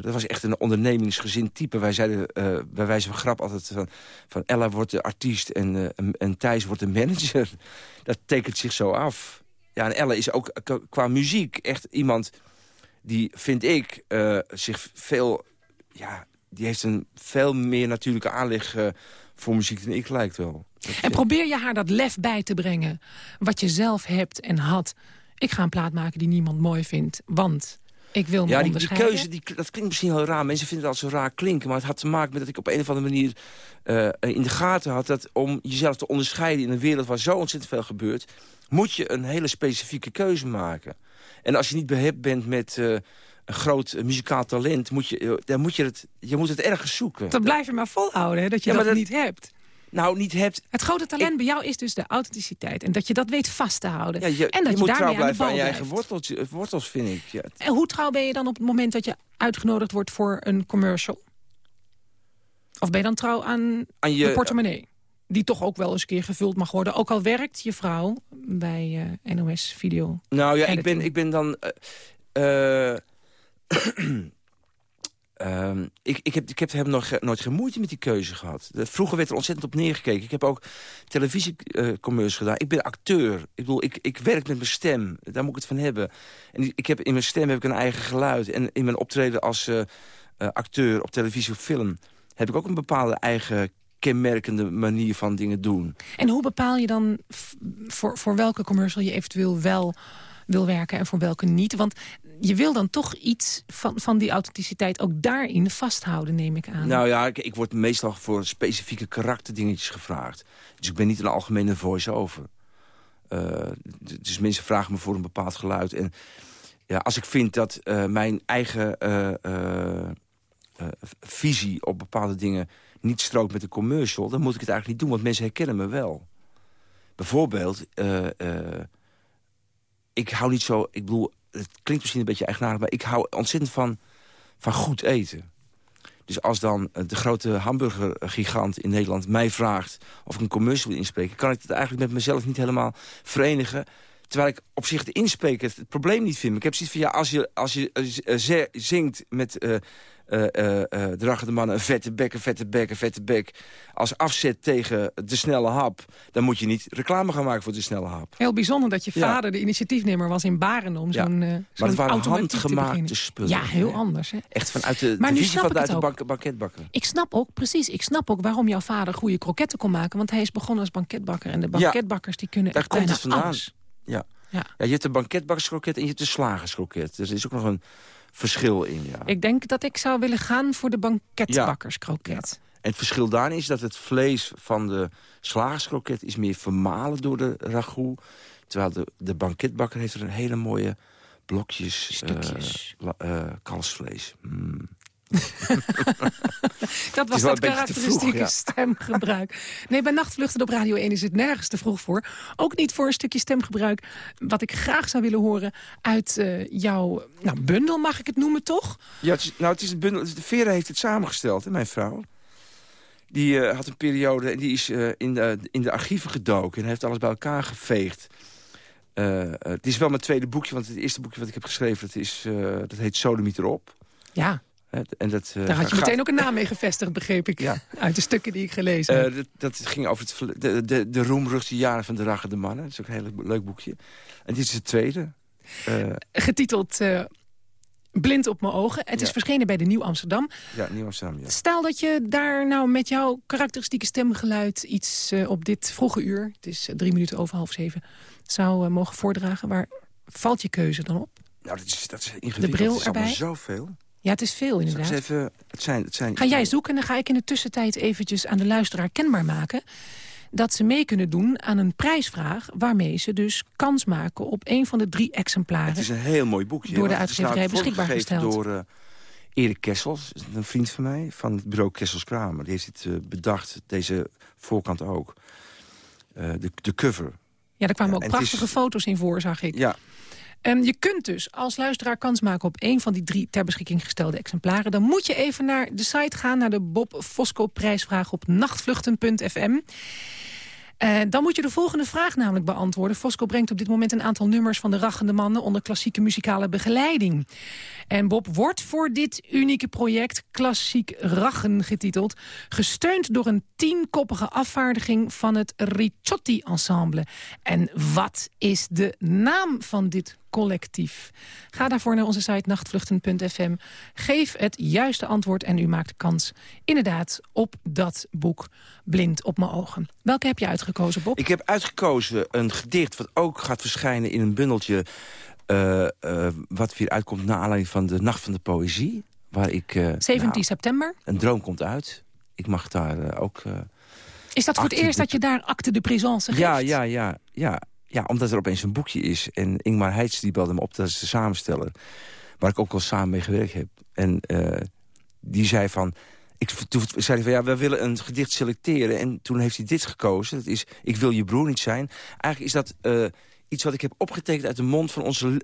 Dat was echt een ondernemingsgezind type. Wij zeiden bij wijze van grap altijd van... van Ella wordt de artiest en, en, Thijs wordt de manager. Dat tekent zich zo af. Ja, en Ella is ook qua muziek echt iemand die, vind ik, eh, zich veel... Ja, die heeft een veel meer natuurlijke aanleg eh, voor muziek dan ik lijkt wel. Dat, En probeer je haar dat lef bij te brengen. Wat je zelf hebt en had. Ik ga een plaat maken die niemand mooi vindt. Want ik wil me Ja, die, die keuze, die, dat klinkt misschien heel raar. Mensen vinden dat zo raar klinken. Maar het had te maken met dat ik op een of andere manier eh, in de gaten had... dat om jezelf te onderscheiden in een wereld waar zo ontzettend veel gebeurt... moet je een hele specifieke keuze maken. En als je niet behept bent met eh, een groot eh, muzikaal talent... Moet je, eh, dan moet je, het, je moet het ergens zoeken. Dat blijf je maar volhouden, hè, dat je Ja, dat, niet hebt. Nou, niet hebt... Het grote talent bij jou is dus de authenticiteit. En dat je dat weet vast te houden. Ja, je, en dat je je, moet daarmee trouw aan de blijven bal aan je eigen wortels, wortels vind ik. Ja. En hoe trouw ben je dan op het moment dat je uitgenodigd wordt voor een commercial? Of ben je dan trouw aan Aan je, de portemonnee? Die toch ook wel eens een keer gevuld mag worden. Ook al werkt je vrouw bij eh, NOS Video. Nou ja, ik ben, ik ben dan... eh, eh, ehm, ik, ik, heb, ik heb nog, nooit geen moeite met die keuze gehad. Vroeger werd er ontzettend op neergekeken. Ik heb ook televisiecommercials gedaan. Ik ben acteur. Ik bedoel, ik, ik werk met mijn stem. Daar moet ik het van hebben. En ik heb, in mijn stem heb ik een eigen geluid. En in mijn optreden als acteur op televisie of film... heb ik ook een bepaalde eigen kenmerkende manier van dingen doen. En hoe bepaal je dan voor, voor welke commercial je eventueel wel wil werken en voor welke niet? Want je wil dan toch iets van, van die authenticiteit ook daarin vasthouden, neem ik aan. Nou ja, ik, ik word meestal voor specifieke karakterdingetjes gevraagd. Dus ik ben niet een algemene voice-over. Eh, dus mensen vragen me voor een bepaald geluid. En ja, als ik vind dat eh, mijn eigen eh, visie op bepaalde dingen niet strookt met de commercial... dan moet ik het eigenlijk niet doen, want mensen herkennen me wel. Bijvoorbeeld, eh, eh, ik hou niet zo... Ik bedoel, het klinkt misschien een beetje eigenaardig... maar ik hou ontzettend van, van goed eten. Dus als dan eh, de grote hamburgergigant in Nederland mij vraagt... of ik een commercial wil inspreken... kan ik het eigenlijk met mezelf niet helemaal verenigen. Terwijl ik op zich het inspreken het, probleem niet vind. Ik heb zoiets van, ja, als je, als je zingt met... eh, dragen de mannen een vette bek, een vette bek, een vette bek... als afzet tegen de snelle hap... dan moet je niet reclame gaan maken voor de snelle hap. Heel bijzonder dat je Ja. vader de initiatiefnemer was in Baren om Ja. zo'n eh Maar het waren handgemaakte spullen. Ja, heel hè. anders. Hè? Echt vanuit de, Maar de nu visie snap van ik de, de bank, banketbakker. Ik snap ook, precies, ik snap ook waarom jouw vader goede kroketten kon maken. Want hij is begonnen als banketbakker. En de banketbakkers die kunnen Daar komt het vandaan. alles. Ja. Ja. Ja, je hebt een banketbakkerskroket en je hebt een slagerskroket. Dus er is ook nog een verschil in, ja. Ik denk dat ik zou willen gaan voor de banketbakkerskroket. En het verschil daarin is dat het vlees van de slagerskroket... is meer vermalen door de ragout. Terwijl de, de banketbakker heeft er een hele mooie blokjes... Stukjes. la- kalfsvlees. Mm. Dat was dat vroeg, karakteristieke ja. stemgebruik. Nee, bij Nachtvluchten op Radio 1 is het nergens te vroeg voor. Ook niet voor een stukje stemgebruik. Wat ik graag zou willen horen uit eh, jouw nou, bundel, mag ik het noemen toch? Ja, het is, nou, het is een bundel. De Vera heeft het samengesteld, hè, mijn vrouw. Die eh, had een periode en die is eh, in, de, in de archieven gedoken... en heeft alles bij elkaar geveegd. Het is wel mijn tweede boekje, want het eerste boekje wat ik heb geschreven... dat, is, dat heet Sodomiet erop. Ja, en dat, eh, daar had je meteen ook een naam mee gevestigd, begreep ik. Ja. Uit de stukken die ik gelezen heb. Eh, dat, dat ging over het, de, de, de roemruchte jaren van de Raggen de Mannen. Dat is ook een heel leuk boekje. En dit is het tweede. Eh, Getiteld Blind op mijn ogen. Het is verschenen bij de Nieuw Amsterdam. ja, Nieuw Amsterdam, ja. Stel dat je daar nou met jouw karakteristieke stemgeluid... iets op dit vroege uur, het is drie minuten over half zeven... zou mogen voordragen. Waar valt je keuze dan op? Nou, dat is, dat is ingewikkeld. bril is allemaal erbij? zoveel. Ja, het is veel inderdaad. eens even... Het zijn, het zijn, Ga jij zoeken en dan ga ik in de tussentijd eventjes aan de luisteraar kenbaar maken... dat ze mee kunnen doen aan een prijsvraag... waarmee ze dus kans maken op een van de drie exemplaren. Het is een heel mooi boekje. Door de het uitgeverij beschikbaar gesteld. door eh, Erik Kessels, een vriend van mij, van het bureau Kessels Kramer. Die heeft dit eh, bedacht, deze voorkant ook. Eh, de, de cover. Ja, daar kwamen Ja, ook het prachtige is- foto's in voor, zag ik. Ja, Ehm, je kunt dus als luisteraar kans maken op één van die drie ter beschikking gestelde exemplaren. Dan moet je even naar de site gaan, naar de Bob Fosco prijsvraag op nachtvluchten.fm. Eh, dan moet je de volgende vraag namelijk beantwoorden. Fosco brengt op dit moment een aantal nummers van de Rachende Mannen... onder klassieke muzikale begeleiding. En Bob wordt voor dit unieke project Klassiek Rachen getiteld... gesteund door een tienkoppige afvaardiging van het Ricciotti Ensemble. En wat is de naam van dit Collectief. Ga daarvoor naar onze site nachtvluchten.fm. Geef het juiste antwoord en u maakt kans inderdaad op dat boek Blind op mijn ogen. Welke heb je uitgekozen, Bob? Ik heb uitgekozen een gedicht wat ook gaat verschijnen in een bundeltje... eh, eh, wat weer uitkomt na aanleiding van de Nacht van de Poëzie. Waar ik... eh, 17 nou, september. een droom komt uit. Ik mag daar eh, ook... eh, Is dat voor het eerst de- dat je daar acte de présence geeft? ja, ja, ja, ja. Ja, omdat er opeens een boekje is. En Ingmar Heitz die belde me op, dat is de samensteller. Waar ik ook al samen mee gewerkt heb. En eh, die zei van... Ik, zei van, ja, we willen een gedicht selecteren. En toen heeft hij dit gekozen. Dat is, ik wil je broer niet zijn. Eigenlijk is dat eh, iets wat ik heb opgetekend uit de mond van onze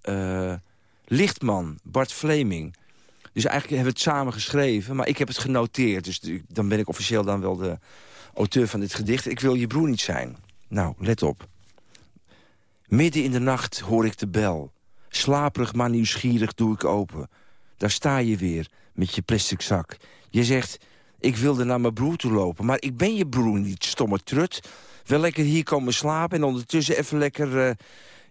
eh, lichtman, Bart Fleming. Dus eigenlijk hebben we het samen geschreven, maar ik heb het genoteerd. Dus dan ben ik officieel dan wel de auteur van dit gedicht. Ik wil je broer niet zijn. Nou, let op. Midden in de nacht hoor ik de bel. Slaperig maar nieuwsgierig doe ik open. Daar sta je weer, met je plastic zak. Je zegt, ik wilde naar mijn broer toe lopen... maar ik ben je broer niet, stomme trut. Wel lekker hier komen slapen en ondertussen even lekker... eh,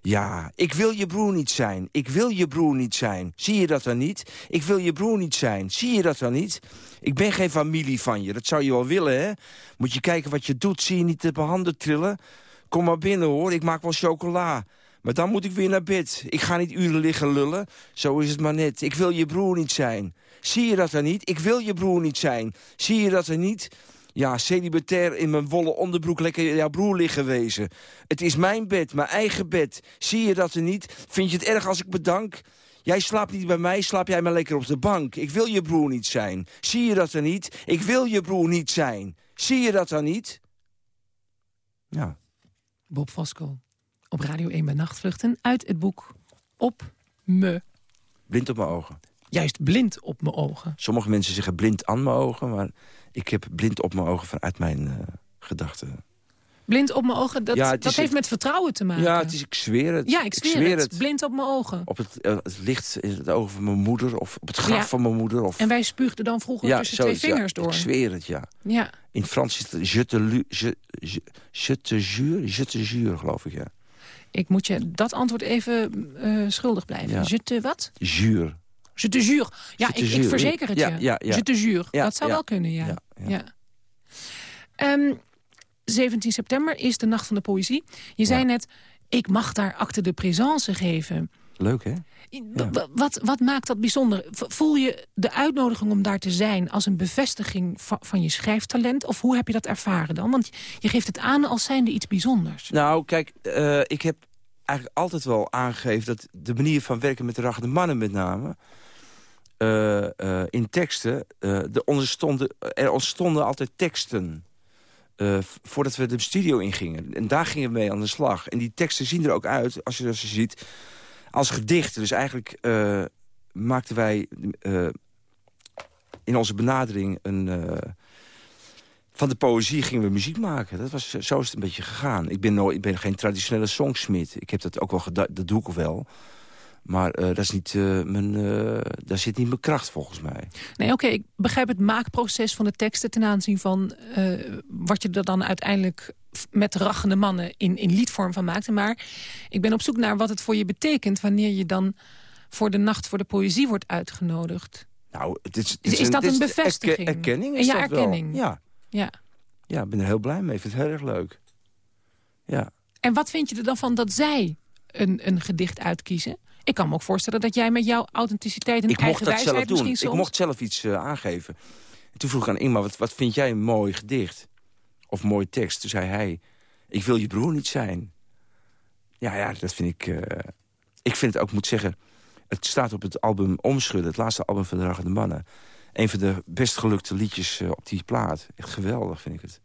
ja, ik wil je broer niet zijn. Ik wil je broer niet zijn. Zie je dat dan niet? Ik wil je broer niet zijn. Zie je dat dan niet? Ik ben geen familie van je. Dat zou je wel willen, hè? Moet je kijken wat je doet. Zie je niet de handen trillen? Kom maar binnen, hoor. Ik maak wel chocola. Maar dan moet ik weer naar bed. Ik ga niet uren liggen lullen. Zo is het maar net. Ik wil je broer niet zijn. Zie je dat dan niet? Ik wil je broer niet zijn. Zie je dat dan niet? Ja, celibatair in mijn wollen onderbroek lekker jouw broer liggen wezen. Het is mijn bed, mijn eigen bed. Zie je dat er niet? Vind je het erg als ik bedank? Jij slaapt niet bij mij, slaap jij maar lekker op de bank. Ik wil je broer niet zijn. Zie je dat er niet? Ik wil je broer niet zijn. Zie je dat dan niet? Ja. Bob Fosco op Radio 1 bij Nachtvluchten uit het boek Op me. Blind op mijn ogen. Juist blind op mijn ogen. Sommige mensen zeggen blind aan mijn ogen, maar ik heb blind op mijn ogen vanuit mijn eh, gedachten. Blind op mijn ogen, dat, Ja, dat is heeft met vertrouwen te maken. Ja, het is, ik zweer het. Ja, ik zweer, het. Blind op mijn ogen. Op het, eh, het licht in het ogen van mijn moeder, of op het graf Ja. van mijn moeder. Of, En wij spuugden dan vroeger ja, tussen zoiets, twee vingers ja. door. Ik zweer het, ja. Ja. In Frans is het je te, je, je, je te jure, je te jure, geloof ik, ja. Ik moet je dat antwoord even eh, schuldig blijven. Je te wat? Jure. Je te jure. Ja, te ik, ik verzeker het je. ja, ja. Je te jure. Dat zou wel kunnen, ja. Ja, ja. Ja. Ehm, 17 september is de Nacht van de Poëzie. Je zei net, ik mag daar acte de présence geven. Leuk, hè? Wat, wat maakt dat bijzonder? Voel je de uitnodiging om daar te zijn als een bevestiging van, van je schrijftalent? Of hoe heb je dat ervaren dan? Want je geeft het aan als zijnde iets bijzonders. Nou, kijk, eh, ik heb eigenlijk altijd wel aangegeven... dat de manier van werken met de raggende mannen met name... eh, eh, in teksten, er, ontstonden, er ontstonden altijd teksten... eh, voordat we de studio ingingen. En daar gingen we mee aan de slag. En die teksten zien er ook uit, als je dat ziet, als gedichten. Dus eigenlijk eh, maakten wij eh, in onze benadering een... van de poëzie gingen we muziek maken. Dat was, zo is het een beetje gegaan. Ik ben, nooit, ik ben geen traditionele songsmith. Ik heb dat ook wel dat doe ik wel. Maar eh, dat is niet, eh, mijn, eh, daar zit niet mijn kracht volgens mij. Nee, oké, ik begrijp het maakproces van de teksten... ten aanzien van wat je er dan uiteindelijk met raggende mannen in, in liedvorm van maakte. Maar ik ben op zoek naar wat het voor je betekent... wanneer je dan voor de Nacht voor de Poëzie wordt uitgenodigd. Nou, het is, het Is- is een- dat een erke- bevestiging? erkenning is Ja, dat wel. erkenning. Ja, Ja. ja, ik ben er heel blij mee. Ik vind het heel erg leuk. Ja. En wat vind je er dan van dat zij een, een gedicht uitkiezen? Ik kan me ook voorstellen dat jij met jouw authenticiteit en ik mocht eigen dat wijsheid zelf doen. misschien Ik soms... mocht zelf iets eh, aangeven. En toen vroeg ik aan Ingmar, wat, wat vind jij een mooi gedicht? Of mooi tekst? Toen zei hij, ik wil je broer niet zijn. Ja, ja, dat vind ik... eh, ik vind het ook, moet zeggen... Het staat op het album Omschudden, het laatste album van de Raggende Mannen. Een van de best gelukte liedjes eh, op die plaat. Echt geweldig, vind ik het.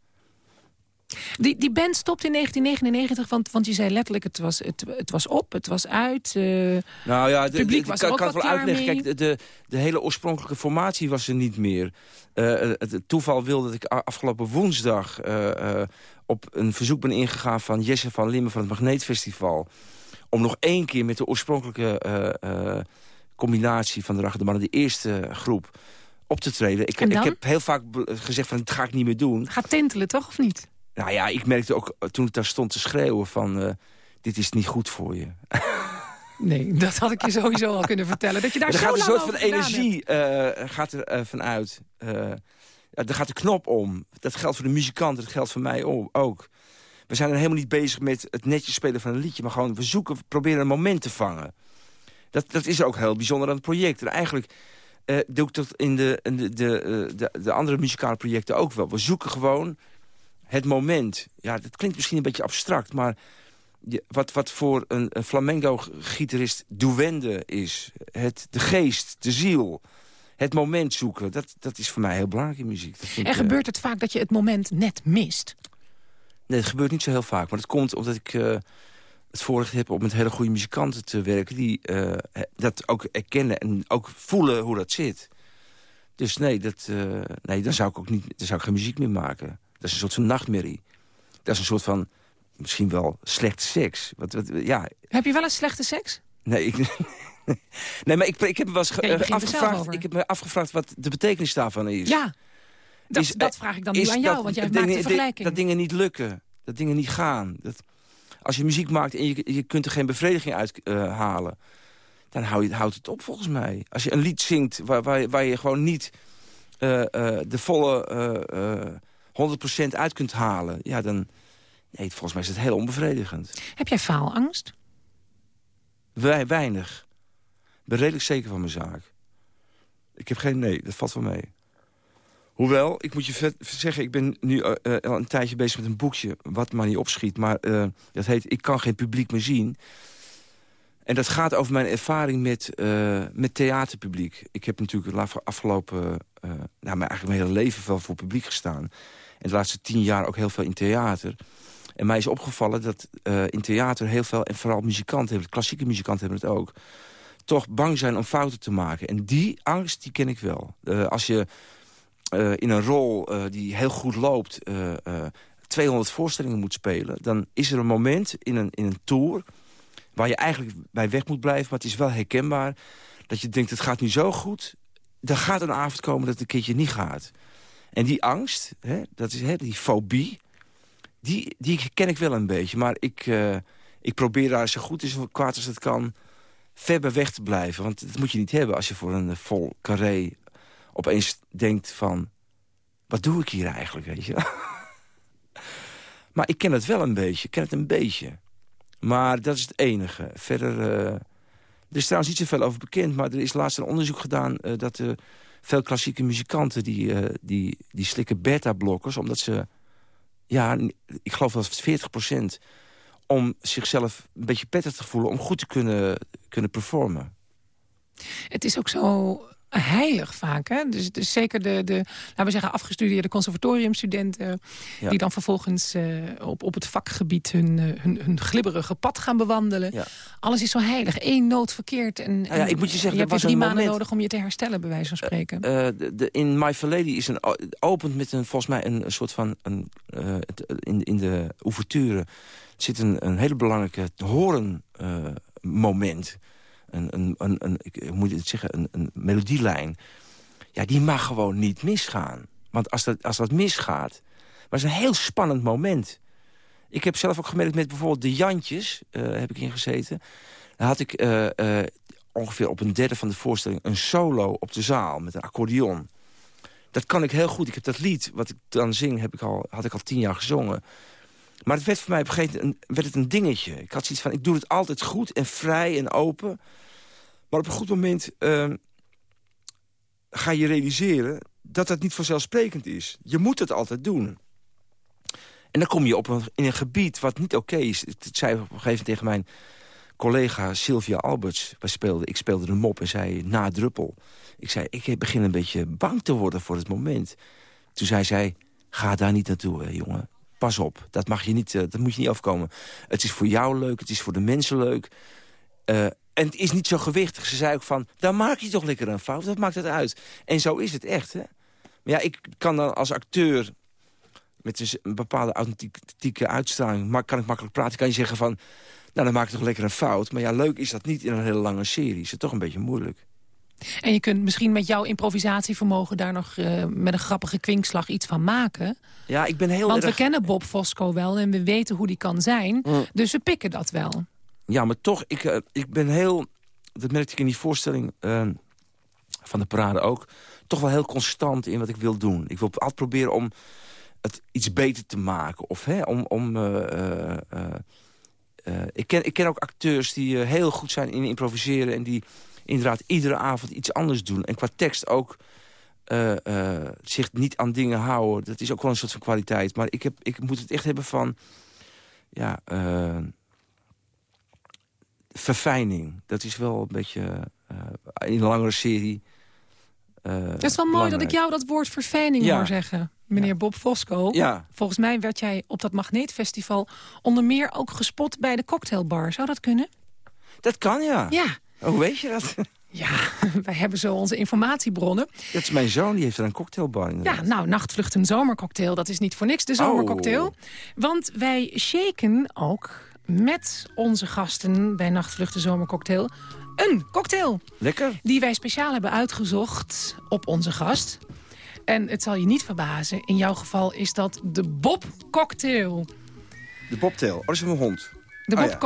Die, die band stopt in 1999, want, want je zei letterlijk... het was, het, het was op, het was uit. eh, Nou ja, de, publiek de- was kan, ook kan het wel uitleggen. mee. Kijk, de, de, hele oorspronkelijke formatie was er niet meer. Eh, het, het toeval wilde dat ik afgelopen woensdag eh, eh, op een verzoek ben ingegaan van Jesse van Limmen van het Magneetfestival. Om nog één keer met de oorspronkelijke eh, eh, combinatie van de Raggende Mannen, de eerste groep, op te treden. Ik, ik heb heel vaak gezegd van, dat ga ik niet meer doen. gaat tintelen, toch? Of niet? Nou ja, ik merkte ook eh, toen ik daar stond te schreeuwen van... eh, dit is niet goed voor je. Nee, dat had ik je sowieso al kunnen vertellen. Dat je daar er zo gaat een soort van energie gaat er, vanuit. Er gaat de knop om. Dat geldt voor de muzikanten, dat geldt voor mij ook. We zijn er helemaal niet bezig met het netjes spelen van een liedje... maar gewoon, we zoeken, we proberen een moment te vangen. Dat, dat is ook heel bijzonder aan het project. En eigenlijk eh, doe ik dat in, de, in de, de, de, de andere muzikale projecten ook wel. We zoeken gewoon het moment. Ja, dat klinkt misschien een beetje abstract, maar... je- wat, wat voor een, een flamenco-gitarist duwende is... Het, de geest, de ziel, het moment zoeken... dat, dat is voor mij heel belangrijk in muziek. En ik, eh, gebeurt het vaak dat je het moment net mist? Nee, dat gebeurt niet zo heel vaak. Maar dat komt omdat ik eh, het voorrecht heb om met hele goede muzikanten te werken... die eh, dat ook erkennen en ook voelen hoe dat zit. Dus nee, dat, nee dan, zou ik ook niet, dan zou ik geen muziek meer maken. Dat is een soort van nachtmerrie. Dat is een soort van, misschien wel slechte seks. Wat, wat, ja, Heb je wel eens slechte seks? nee, ik, nee, maar ik, ik heb me wel eens eh, afgevraagd, ik heb me afgevraagd wat de betekenis daarvan is. Ja, dat, Is, dat eh, vraag ik dan nu aan jou, dat want jij dingen- maakt de di- vergelijking. Dat dingen niet lukken, dat dingen niet gaan. Dat, als je muziek maakt en je, je kunt er geen bevrediging uit eh, halen... dan hou je, houdt het op volgens mij. Als je een lied zingt waar, waar, waar je gewoon niet de volle 100% uit kunt halen... ja, dan... Nee, volgens mij is het heel onbevredigend. Heb jij faalangst? Weinig. Ik ben redelijk zeker van mijn zaak. Ik heb geen nee, dat valt wel mee. Hoewel, ik moet je vet- zeggen, ik ben nu eh, eh, al een tijdje bezig met een boekje... wat maar niet opschiet, maar eh, dat heet Ik kan geen publiek meer zien. En dat gaat over mijn ervaring met, met theaterpubliek. Ik heb natuurlijk de afgelopen, nou, mijn, eigenlijk mijn hele leven wel voor publiek gestaan. De laatste tien jaar ook heel veel in theater. En mij is opgevallen dat eh, in theater heel veel, en vooral muzikanten hebben klassieke muzikanten hebben het ook, toch bang zijn om fouten te maken. En die angst, die ken ik wel. Eh, als je eh, in een rol die heel goed loopt, eh, eh, 200 voorstellingen moet spelen... dan is er een moment in een, in een tour waar je eigenlijk bij weg moet blijven... maar het is wel herkenbaar dat je denkt, het gaat nu zo goed... er gaat een avond komen dat het een keertje niet gaat. En die angst, hè, dat is, hè, die fobie, die, die ken ik wel een beetje. Maar ik, eh, ik probeer daar zo goed en kwaad als het kan ver weg te blijven. Want dat moet je niet hebben als je voor een vol carré opeens denkt van... wat doe ik hier eigenlijk, weet je? maar ik ken het wel een beetje, ik ken het een beetje. Maar dat is het enige. Verder, eh, er is trouwens niet zoveel over bekend... maar er is laatst een onderzoek gedaan eh, dat eh, veel klassieke muzikanten... die, eh, die, die slikken beta-blokkers, omdat ze... ja, ik geloof wel 40 procent om zichzelf een beetje prettig te voelen... om goed te kunnen, kunnen performen. Het is ook zo heilig vaak. Hè? Dus, dus zeker de, de, laten we zeggen, afgestudeerde conservatoriumstudenten... Ja. die dan vervolgens eh, op, op het vakgebied hun, eh, hun, hun glibberige pad gaan bewandelen. Ja. Alles is zo heilig. Eén noot verkeerd. En, Nou ja, ik moet je zeggen, je hebt was drie maanden moment- nodig om je te herstellen, bij wijze van spreken. Eh, de, de- in My Fair Lady is een, opent met een, volgens mij een, soort van... Een, in, in de ouverture zit een, een hele belangrijke horen moment. Een, een, een, ik, moet het zeggen, een, een melodielijn. Ja, die mag gewoon niet misgaan. Want als dat, als dat misgaat... Is een heel spannend moment. Ik heb zelf ook gemerkt met bijvoorbeeld de Jantjes... eh, heb ik ingezeten. Daar had ik eh, eh, ongeveer op een derde van de voorstelling... een solo op de zaal met een accordeon. Dat kan ik heel goed. Ik heb dat lied wat ik dan zing, heb ik al, had ik al tien jaar gezongen. Maar het werd voor mij op een gegeven moment een, werd het een dingetje. Ik had zoiets van, ik doe het altijd goed en vrij en open. Maar op een goed moment eh, ga je realiseren dat dat niet vanzelfsprekend is. Je moet het altijd doen. En dan kom je op een, in een gebied wat niet oké is. Het zei op een gegeven moment tegen mijn collega Sylvia Alberts. Wij speelden, ik speelde de mop en zei na druppel. Ik zei, ik begin een beetje bang te worden voor het moment. Toen zei zij, ga daar niet naartoe, hè, jongen. Pas op, dat, mag je niet, eh, dat moet je niet afkomen. Het is voor jou leuk, het is voor de mensen leuk. Eh, en het is niet zo gewichtig. Ze zei ook van, dan maak je toch lekker een fout. Wat maakt het uit? En zo is het echt, hè. Maar ja, ik kan dan als acteur met dus een bepaalde authentieke uitstraling... kan ik makkelijk praten, kan je zeggen van... nou, dan maak ik toch lekker een fout. Maar ja, leuk is dat niet in een hele lange serie. Is het toch een beetje moeilijk. En je kunt misschien met jouw improvisatievermogen... daar nog eh, met een grappige kwinkslag iets van maken. Ja, ik ben heel Want we kennen Bob Fosco wel en we weten hoe die kan zijn. Mm. Dus we pikken dat wel. Ja, maar toch, ik, eh, ik ben heel... Dat merkte ik in die voorstelling eh, van de parade ook... toch wel heel constant in wat ik wil doen. Ik wil altijd proberen om het iets beter te maken. Of hè, om... om ik, ken, ik ken ook acteurs die heel goed zijn in improviseren... en die inderdaad iedere avond iets anders doen. En qua tekst ook eh, eh, zich niet aan dingen houden. Dat is ook wel een soort van kwaliteit. Maar ik, heb, ik moet het echt hebben van... Ja, eh, verfijning. Dat is wel een beetje in een langere serie... Het is wel mooi dat ik jou dat woord verfijning Ja. hoor zeggen, meneer Bob Fosco. Ja. Volgens mij werd jij op dat Magneetfestival onder meer ook gespot bij de cocktailbar. Zou dat kunnen? Dat kan, ja. Ja. Hoe weet je dat? Ja, wij hebben zo onze informatiebronnen. Dat is mijn zoon, die heeft er een cocktailbar in. Ja, nou, nachtvlucht een zomercocktail, dat is niet voor niks de zomercocktail. Oh. Want wij shaken ook met onze gasten bij Nachtvlucht de zomercocktail een cocktail. Lekker. Die wij speciaal hebben uitgezocht op onze gast. En het zal je niet verbazen, in jouw geval is dat de Bob Cocktail. De bobtail. Oh, dat is mijn hond. De Oh, Bob ja.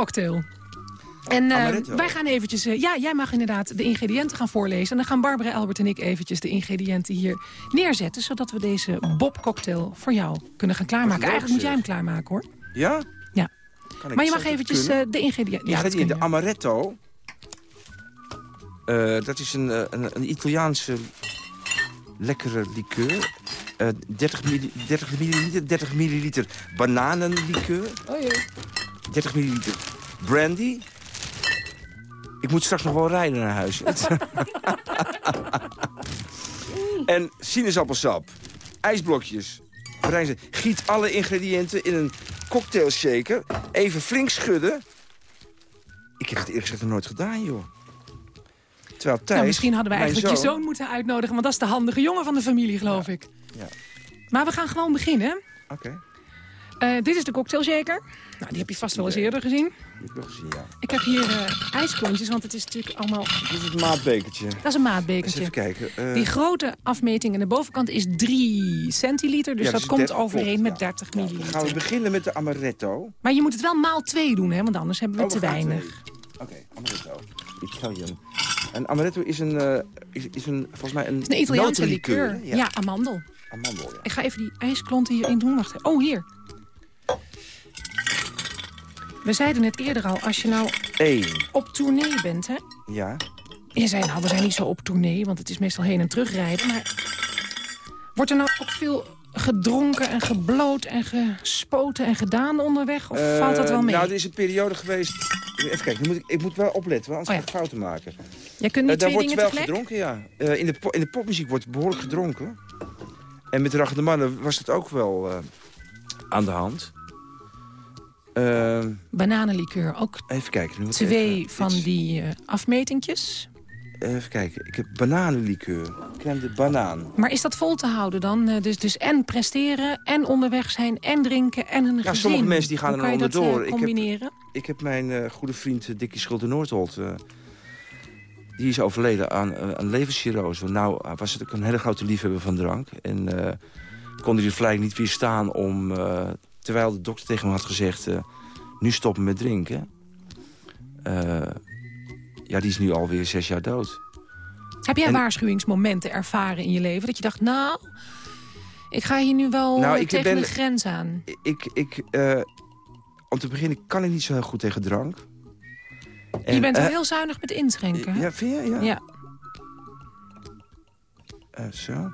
En eh, Amaretto. wij gaan eventjes... eh, ja, jij mag inderdaad de ingrediënten gaan voorlezen. En dan gaan Barbara, Albert en ik eventjes de ingrediënten hier neerzetten... zodat we deze Bob Cocktail voor jou kunnen gaan klaarmaken. Eigenlijk moet jij hem klaarmaken, hoor. Ja? Ja. Kan ik Maar je mag eventjes eh, de ingrediënten... Ja, Ja, dat de amaretto. Eh, dat is een, een, een Italiaanse lekkere liqueur. Eh 30, milli 30 milliliter, 30 milliliter bananenlikeur. Oh, jee. 30 milliliter brandy. Ik moet straks nog wel rijden naar huis. en sinaasappelsap. IJsblokjes. Rijnzen. Giet alle ingrediënten in een cocktailshaker. Even flink schudden. Ik heb het eerlijk gezegd nog nooit gedaan, joh. Terwijl Thijs, Nou, misschien hadden we eigenlijk je zoon moeten uitnodigen... want dat is de handige jongen van de familie, geloof ik. Ja. Maar we gaan gewoon beginnen. Oké, Eh, dit is de cocktail shaker. Nou, die heb je vast wel eens eerder gezien. heb ik wel gezien, ja. Ik heb hier eh, ijsklontjes, want het is natuurlijk allemaal... Dit is het maatbekertje. Dat is een Eens maatbekertje. even kijken. eh, Die grote afmeting aan de bovenkant is 3 centiliter. Dus ja, dat is komt 30, overeen klopt, met ja. 30 Nou, dan milliliter. gaan we beginnen met de amaretto. Maar je moet het wel maal 2 doen, hè, want anders hebben we Oh, te weinig. Oké, amaretto. Italian. En amaretto is een, is, is een, volgens mij een, Het is een Italiaanse likeur. Ja. amandel. Amandel, ja. Ik ga even die ijsklonten hierin doen. Wacht. Oh, hier. We zeiden net eerder al, als je nou Eén. op tournee bent, hè. Ja. Je zei nou, we zijn niet zo op tournee, want het is meestal heen en terugrijden. Maar wordt er nou ook veel gedronken en gebloot en gespoten en gedaan onderweg? Of valt dat wel Eh, mee? Nou, er is een periode geweest... Even kijken, nu moet ik, ik moet wel opletten, want anders Oh, ga ik fouten maken. Jij kunt Eh, niet daar twee wordt dingen wel tegelijk? gedronken, ja. Eh, in, de, in de popmuziek wordt behoorlijk gedronken. En met de Rachende Mannen was het ook wel eh, aan de hand. Eh, Bananenlikeur, ook even kijken. Twee even van iets- die eh, afmetingjes. Even kijken, ik heb bananenlikeur. De banaan. Maar is dat vol te houden dan? Eh, dus, dus en presteren, en onderweg zijn, en drinken, en een gezin. sommige mensen die gaan er onderdoor. eh, Ik heb- combineren? Ik heb mijn goede vriend uh, Dickie Schulte Noordholt... die is overleden aan, aan levenscirrose. Nou was het ook een hele grote liefhebber van drank. En kon hij de verleiding niet weerstaan om... terwijl de dokter tegen hem had gezegd... eh, nu stoppen met drinken. Eh, ja, die is nu alweer zes jaar dood. Heb jij en- waarschuwingsmomenten ervaren in je leven? Dat je dacht, nou, ik ga hier nu wel Nou, tegen ben- de grens aan. Ik, ik, eh, om te beginnen kan ik niet zo heel goed tegen drank. En, je bent wel heel zuinig met inschenken. hè? Ja, vind je? Ja. ja. Zo.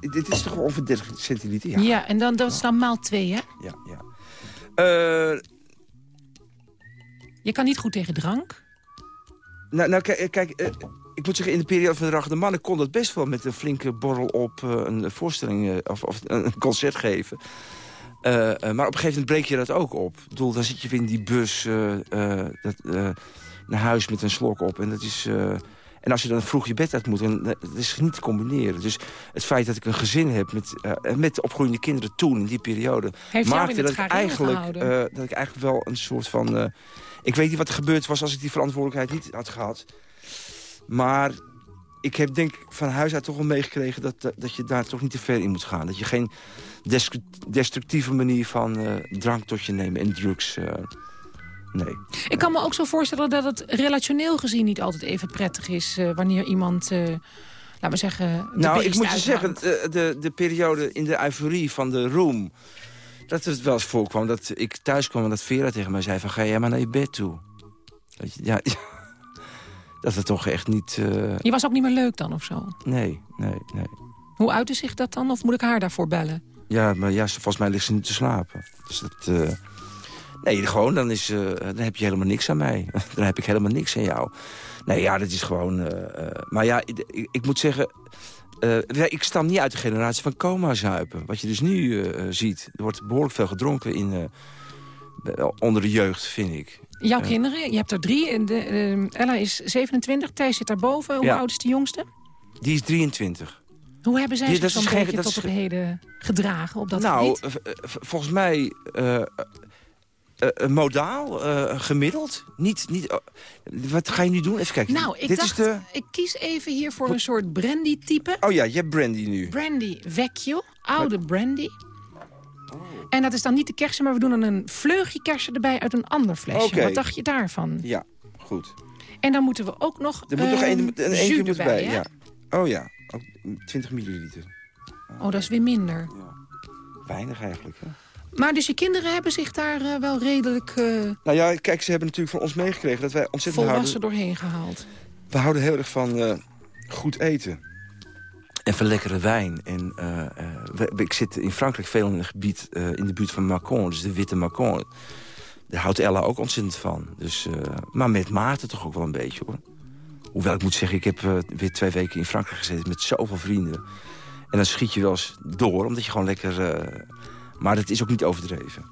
Dit- is toch ongeveer 30 centiliter? Ja. Ja, en dan, dat is dan maal twee, hè? ja, ja. Eh, Je kan niet goed tegen drank. nou, nou, kijk, eh, kijk ik moet zeggen, in de periode van de Rach de Mannen... kon dat best wel met een flinke borrel op eh, een voorstelling... of, of een concert geven. Maar op een gegeven moment breek je dat ook op. Ik bedoel, dan zit je weer in die bus dat, naar huis met een slok op. En dat is... eh, en als je dan vroeg je bed uit moet, dan, dat is niet te combineren. Dus het feit dat ik een gezin heb met, eh, met opgroeiende kinderen toen, in die periode... Heeft maakte dat ik, eigenlijk, eh, dat ik eigenlijk wel een soort van... eh, ik weet niet wat er gebeurd was als ik die verantwoordelijkheid niet had gehad. Maar ik heb denk ik van huis uit toch wel meegekregen... Dat, dat, je daar toch niet te ver in moet gaan. Dat je geen destru- destructieve manier van eh, drank tot je nemen en drugs... eh, nee. Ik kan me ook zo voorstellen dat het relationeel gezien niet altijd even prettig is... eh, wanneer iemand, eh, laten we zeggen, de Nou, ik moet je zeggen, uithangt. de, de, de periode in de euforie van de room... dat het wel eens voorkwam dat ik thuis kwam en dat Vera tegen mij zei... van ga jij maar naar je bed toe. Je, ja, dat het toch echt niet... eh, Je was ook niet meer leuk dan of zo? nee, nee, nee. Hoe uitte zich dat dan? Of moet ik haar daarvoor bellen? Ja, maar ja, ze- volgens mij ligt ze niet te slapen. Dus dat... nee, gewoon, dan, is, eh, dan heb je helemaal niks aan mij. dan heb ik helemaal niks aan jou. Nee, ja, dat is gewoon... eh, eh, maar ja, ik, ik, moet zeggen... ik stam niet uit de generatie van coma-zuipen. Wat je dus nu ziet. Er wordt behoorlijk veel gedronken in, onder de jeugd, vind ik. Jouw kinderen, je hebt er drie. En de, Ella is 27, Thijs zit daarboven. Hoe Ja. oud is de jongste? Die is 23. Hoe hebben zij zich zo'n beetje tot op heden gedragen op dat nou, gebied? v- volgens mij... eh, modaal, eh, gemiddeld. Niet, niet, eh, wat ga je nu doen? Even kijken. Nou, ik Dit dacht, is de... ik kies even hier voor een soort brandy-type. Oh ja, je hebt brandy nu. Brandy vecchio, oude brandy. En dat is dan niet de kersen, maar we doen dan een vleugje kersen erbij uit een ander flesje. Wat dacht je daarvan? Ja, goed. En dan moeten we ook nog Er moet nog één een moet erbij, bij. Ja. Oh ja, ook 20 milliliter. Oh, dat is weer minder. Weinig eigenlijk. Hè? Maar dus je kinderen hebben zich daar eh, wel redelijk eh, Nou ja, kijk, ze hebben natuurlijk van ons meegekregen dat wij ontzettend volwassen houden. doorheen gehaald. We houden heel erg van eh, goed eten. En van lekkere wijn. En, eh, eh, we- ik zit in Frankrijk veel in een gebied eh, in de buurt van Macon. Dus de witte Macon. Daar houdt Ella ook ontzettend van. Dus, eh, maar met Maarten toch ook wel een beetje hoor. Hoewel ik moet zeggen, ik heb weer twee weken in Frankrijk gezeten met zoveel vrienden. En dan schiet je wel eens door, omdat je gewoon lekker... eh, maar dat is ook niet overdreven.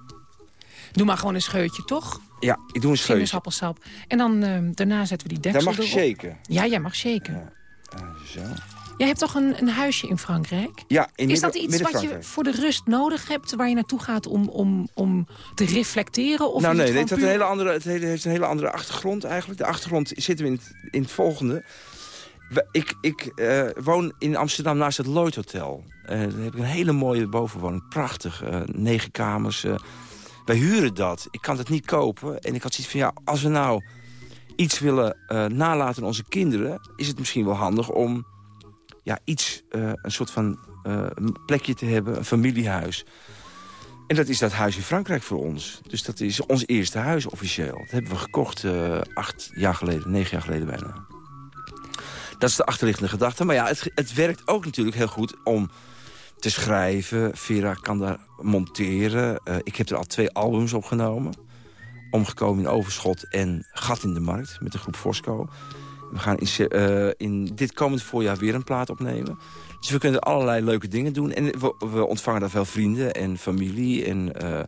Doe maar gewoon een scheutje, toch? Ja, ik doe een scheutje. En dan eh, daarna zetten we die deksel Daar mag je shaken. Ja, jij mag shaken. Ja. Ah, zo. Jij hebt toch een, een huisje in Frankrijk? Ja, in Is dat iets wat je voor de rust nodig hebt... waar je naartoe gaat om, om, om te reflecteren? Of nou nee, het heeft een puur- hele andere, het hele- heeft een hele andere achtergrond eigenlijk. De achtergrond zitten we in het, in het volgende. Ik, ik eh, woon in Amsterdam naast het Lloyd Hotel. Eh daar heb ik een hele mooie bovenwoning. Prachtig. eh, negen kamers. wij huren dat. Ik kan het niet kopen. En ik had zoiets van, ja, als we nou iets willen nalaten aan onze kinderen... is het misschien wel handig om ja, iets, een soort van plekje te hebben. Een familiehuis. En dat is dat huis in Frankrijk voor ons. Dus dat is ons eerste huis officieel. Dat hebben we gekocht acht jaar geleden, negen jaar geleden bijna. Dat is de achterliggende gedachte. Maar ja, het, het werkt ook natuurlijk heel goed om te schrijven. Vera kan daar monteren. Eh, ik heb er al twee albums opgenomen. Omgekomen in Overschot en Gat in de Markt met de groep Fosco. We gaan in, eh, in dit komend voorjaar weer een plaat opnemen. Dus we kunnen allerlei leuke dingen doen. En we, we ontvangen daar veel vrienden en familie. En eh,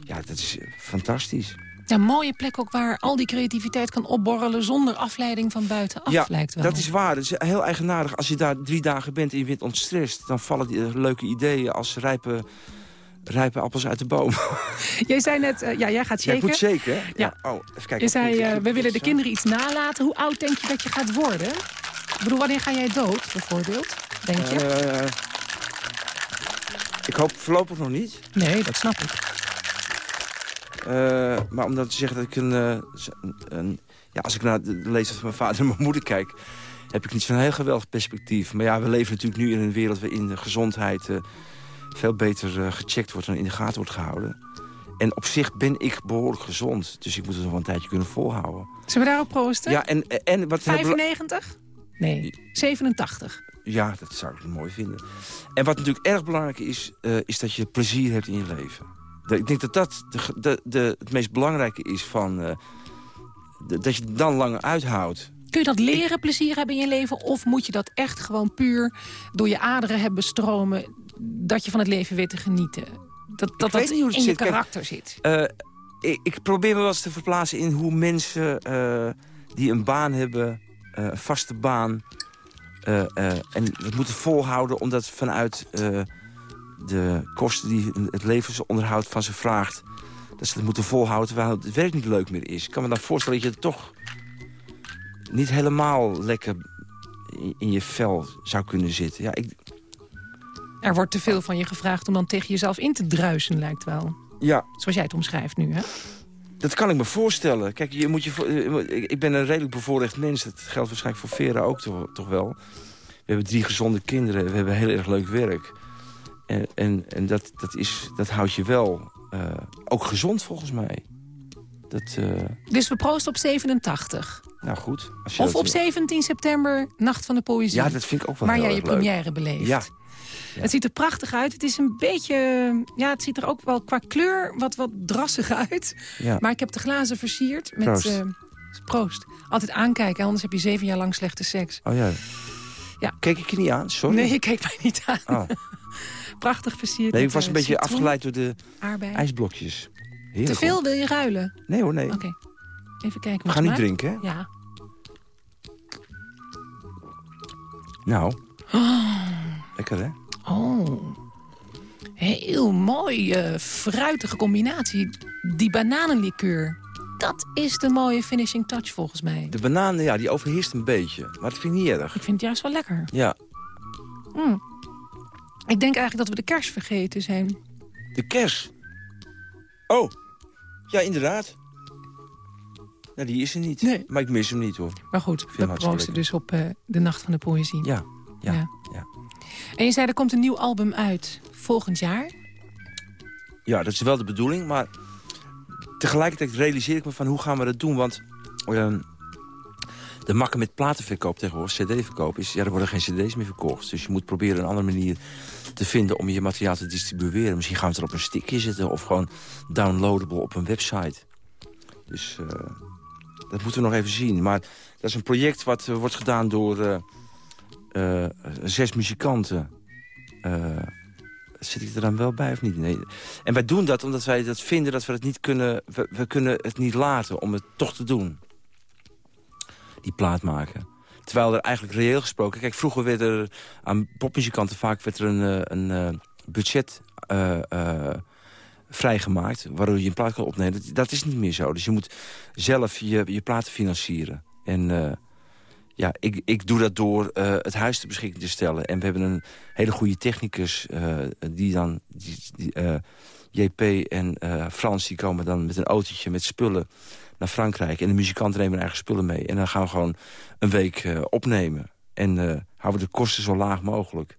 ja, dat is fantastisch. Ja, een mooie plek ook waar al die creativiteit kan opborrelen... zonder afleiding van buitenaf, ja, lijkt wel. dat is waar. Dat is heel eigenaardig. Als je daar drie dagen bent en je bent ontstrest... dan vallen die eh, leuke ideeën als rijpe, rijpe appels uit de boom. Jij zei net, eh, ja, jij gaat ik shaken. moet zeker. hè? Ja. Oh, even kijken. Je zei, eh, we willen de kinderen iets nalaten. Hoe oud denk je dat je gaat worden? Ik bedoel, wanneer ga jij dood, bijvoorbeeld? Denk je? Ik hoop voorlopig nog niet. nee, dat snap ik. Eh, maar om dan te zeggen dat ik een, eh, een-. Ja, als ik naar de leeftijd van mijn vader en mijn moeder kijk... heb ik niet zo'n heel geweldig perspectief. Maar ja, we leven natuurlijk nu in een wereld waarin de gezondheid... eh, veel beter gecheckt wordt en in de gaten wordt gehouden. En op zich ben ik behoorlijk gezond. Dus ik moet het nog wel een tijdje kunnen volhouden. Zullen we daarop proosten? Ja, en, en wat... heel bela- 95? Nee, 87. Ja, dat zou ik mooi vinden. En wat natuurlijk erg belangrijk is, is dat je plezier hebt in je leven. Ik denk dat dat de, de, de, het meest belangrijke is van... eh, dat je het dan langer uithoudt. Kun je dat leren, plezier hebben in je leven? Of moet je dat echt gewoon puur door je aderen hebben stromen... dat je van het leven weet te genieten? Dat dat, dat in je zit. Kijk, karakter zit. Eh, ik, ik probeer me wel eens te verplaatsen in hoe mensen eh, die een baan hebben... een vaste baan... en moeten volhouden omdat vanuit de kosten die het levensonderhoud van ze vraagt... dat ze het moeten volhouden terwijl het werk niet leuk meer is. Ik kan me dan voorstellen dat je toch niet helemaal lekker in, in je vel zou kunnen zitten. Ja, ik, Er wordt te veel van je gevraagd om dan tegen jezelf in te druisen, lijkt wel. ja, Zoals jij het omschrijft nu, hè? Dat kan ik me voorstellen. Kijk, je moet je, eh, ik ik ben een redelijk bevoorrecht mens. Dat geldt waarschijnlijk voor Vera ook toch, toch wel. We hebben drie gezonde kinderen. We hebben heel erg leuk werk. En, en, en dat, dat, is, dat houdt je wel eh, ook gezond volgens mij. Dat, eh, Dus we proosten op 87. nou goed. Als je Of op 17 september, Nacht van de Poëzie. Ja, dat vind ik ook wel Waar jij je leuk. première beleeft. Ja. Het ziet er prachtig uit. Het is een beetje... Ja, het ziet er ook wel qua kleur wat, wat drassig uit. Ja. Maar ik heb de glazen versierd met... Proost. eh, proost. Altijd aankijken, anders heb je zeven jaar lang slechte seks. Oh ja. Ja. Keek ik je niet aan? Sorry. Nee, je keek mij niet aan. Oh. Prachtig versierd. Nee, ik was een eh, beetje citroen, afgeleid door de Aardbei. ijsblokjes. Te Heerlijk, veel wil je ruilen? Nee hoor, nee. Oké. Even kijken. We gaan niet drinken, hè? Ja. Nou. Lekker, hè? Oh. Heel mooi, eh, fruitige combinatie. Die bananenlikeur. Dat is de mooie finishing touch volgens mij. De banaan, ja, die overheerst een beetje. Maar dat vind ik niet erg. Ik vind het juist wel lekker. Ja. Ik denk eigenlijk dat we de kers vergeten zijn. De kers. Oh. Ja, inderdaad. Nou, die is er niet. Nee. Maar ik mis hem niet, hoor. Maar goed, we proosten dus op eh, de Nacht van de Poëzie. Ja. Ja. Ja. Ja. En je zei, er komt een nieuw album uit volgend jaar. Ja, dat is wel de bedoeling. Maar tegelijkertijd realiseer ik me van hoe gaan we dat doen. Want ehm, de makken met platenverkoop tegenwoordig, cd-verkoop... is ja, er worden geen cd's meer verkocht. Dus je moet proberen een andere manier te vinden om je materiaal te distribueren. Misschien gaan we het er op een stickje zetten of gewoon downloadable op een website. Dus eh, dat moeten we nog even zien. Maar dat is een project wat eh, wordt gedaan door eh, zes muzikanten... Zit ik er dan wel bij of niet? Nee. En wij doen dat omdat wij dat vinden dat we het niet kunnen... We, we kunnen het niet laten om het toch te doen. Die plaat maken. Terwijl er eigenlijk reëel gesproken... Kijk, vroeger werd er aan popmuzikanten vaak werd er een, eh, een eh, budget eh, vrijgemaakt... waardoor je een plaat kan opnemen. Dat, is niet meer zo. Dus je moet zelf je, je platen financieren. En ja, ik, ik doe dat door het huis te beschikking te stellen. En we hebben een hele goede technicus die dan... Die, JP en Frans die komen dan met een autootje met spullen naar Frankrijk. En de muzikanten nemen hun eigen spullen mee. En dan gaan we gewoon een week eh, opnemen. En eh, houden de kosten zo laag mogelijk.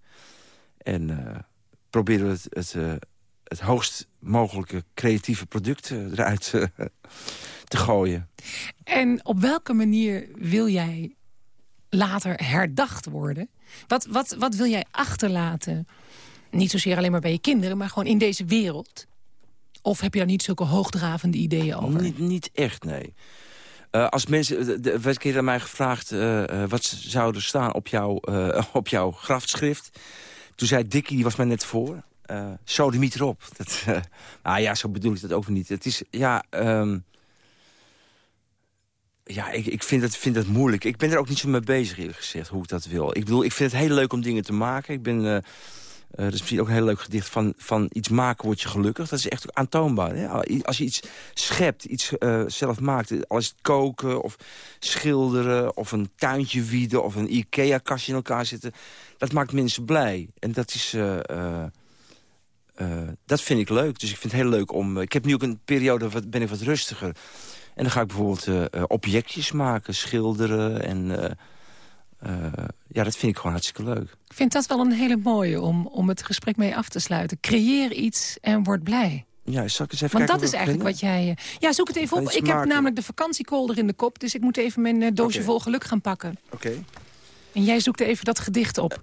En eh, proberen het, het, het hoogst mogelijke creatieve product eruit te gooien. En op welke manier wil jij later herdacht worden? Wat, wat, wat wil jij achterlaten? Niet zozeer alleen maar bij je kinderen, maar gewoon in deze wereld. Of heb je daar niet zulke hoogdravende ideeën over? Niet, niet echt, nee. Eh, als mensen, de- werd een keer aan mij gevraagd... eh, eh, wat zou er staan op, jouw eh, op jouw grafschrift. Toen zei Dikkie, die was mij net voor... eh sodemiet erop. Dat, nou ja, zo bedoel ik dat ook niet. Het is, ja... ehm, ja, ik, ik vind, het, vind het moeilijk. Ik ben er ook niet zo mee bezig, eerlijk gezegd, hoe ik dat wil. Ik bedoel, ik vind het heel leuk om dingen te maken. Ik ben... eh, dat is misschien ook een heel leuk gedicht. Van, van iets maken word je gelukkig. Dat is echt aantoonbaar. Hè? Als je iets schept, iets eh, zelf maakt. Al is het koken of schilderen of een tuintje wieden... of een Ikea-kastje in elkaar zetten. Dat maakt mensen blij. En dat is... eh, dat vind ik leuk. Dus ik vind het heel leuk om... ik heb nu ook een periode, wat, ben ik wat rustiger. En dan ga ik bijvoorbeeld objectjes maken, schilderen. En ja, dat vind ik gewoon hartstikke leuk. Ik vind dat wel een hele mooie om, om het gesprek mee af te sluiten. Creëer iets en word blij. Ja, zal ik eens even Want dat is eigenlijk wat jij... eh, Ja, zoek het even op. Ik heb namelijk de vakantiekolder in de kop... dus ik moet even mijn eh, doosje vol geluk gaan pakken. Oké. En jij zoekt even dat gedicht op.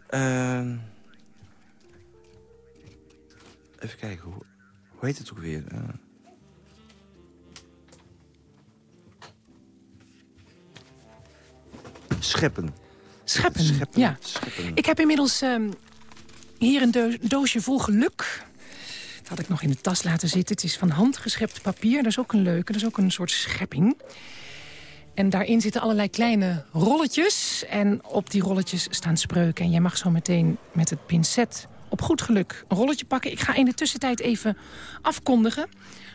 Even kijken, hoe, hoe heet het ook weer? Eh, scheppen. Scheppen, Scheppen. ja. scheppen. Ik heb inmiddels ehm, hier een do- doosje vol geluk. Dat had ik nog in de tas laten zitten. Het is van handgeschept papier. Dat is ook een leuke. Dat is ook een soort schepping. En daarin zitten allerlei kleine rolletjes. En op die rolletjes staan spreuken. En jij mag zo meteen met het pincet op goed geluk een rolletje pakken. Ik ga in de tussentijd even afkondigen.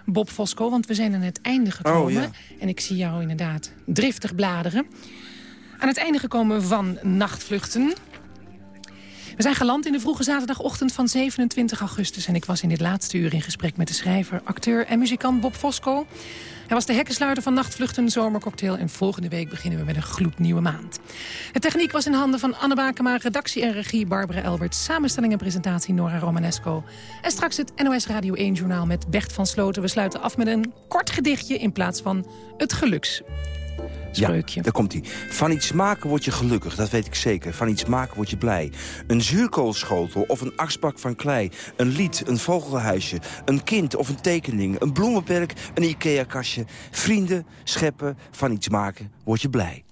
Bob Fosco, want we zijn aan het einde gekomen. Oh, ja. En ik zie jou inderdaad driftig bladeren. Aan het einde gekomen van Nachtvluchten. We zijn geland in de vroege zaterdagochtend van 27 augustus... en ik was in dit laatste uur in gesprek met de schrijver, acteur en muzikant Bob Fosco. Hij was de hekkensluiter van Nachtvluchten Zomercocktail... en volgende week beginnen we met een gloednieuwe maand. De techniek was in handen van Anne Bakema, redactie en regie Barbara Elbert... samenstelling en presentatie Nora Romanesco. En straks het NOS Radio 1-journaal met Bert van Sloten. We sluiten af met een kort gedichtje in plaats van het geluks. Spreukje. Ja, daar komt hij. Van iets maken word je gelukkig, dat weet ik zeker. Van iets maken word je blij. Een zuurkoolschotel of een aksbak van klei. Een lied, een vogelhuisje, een kind of een tekening. Een bloemenperk, een Ikea-kastje. Vrienden, scheppen, van iets maken word je blij.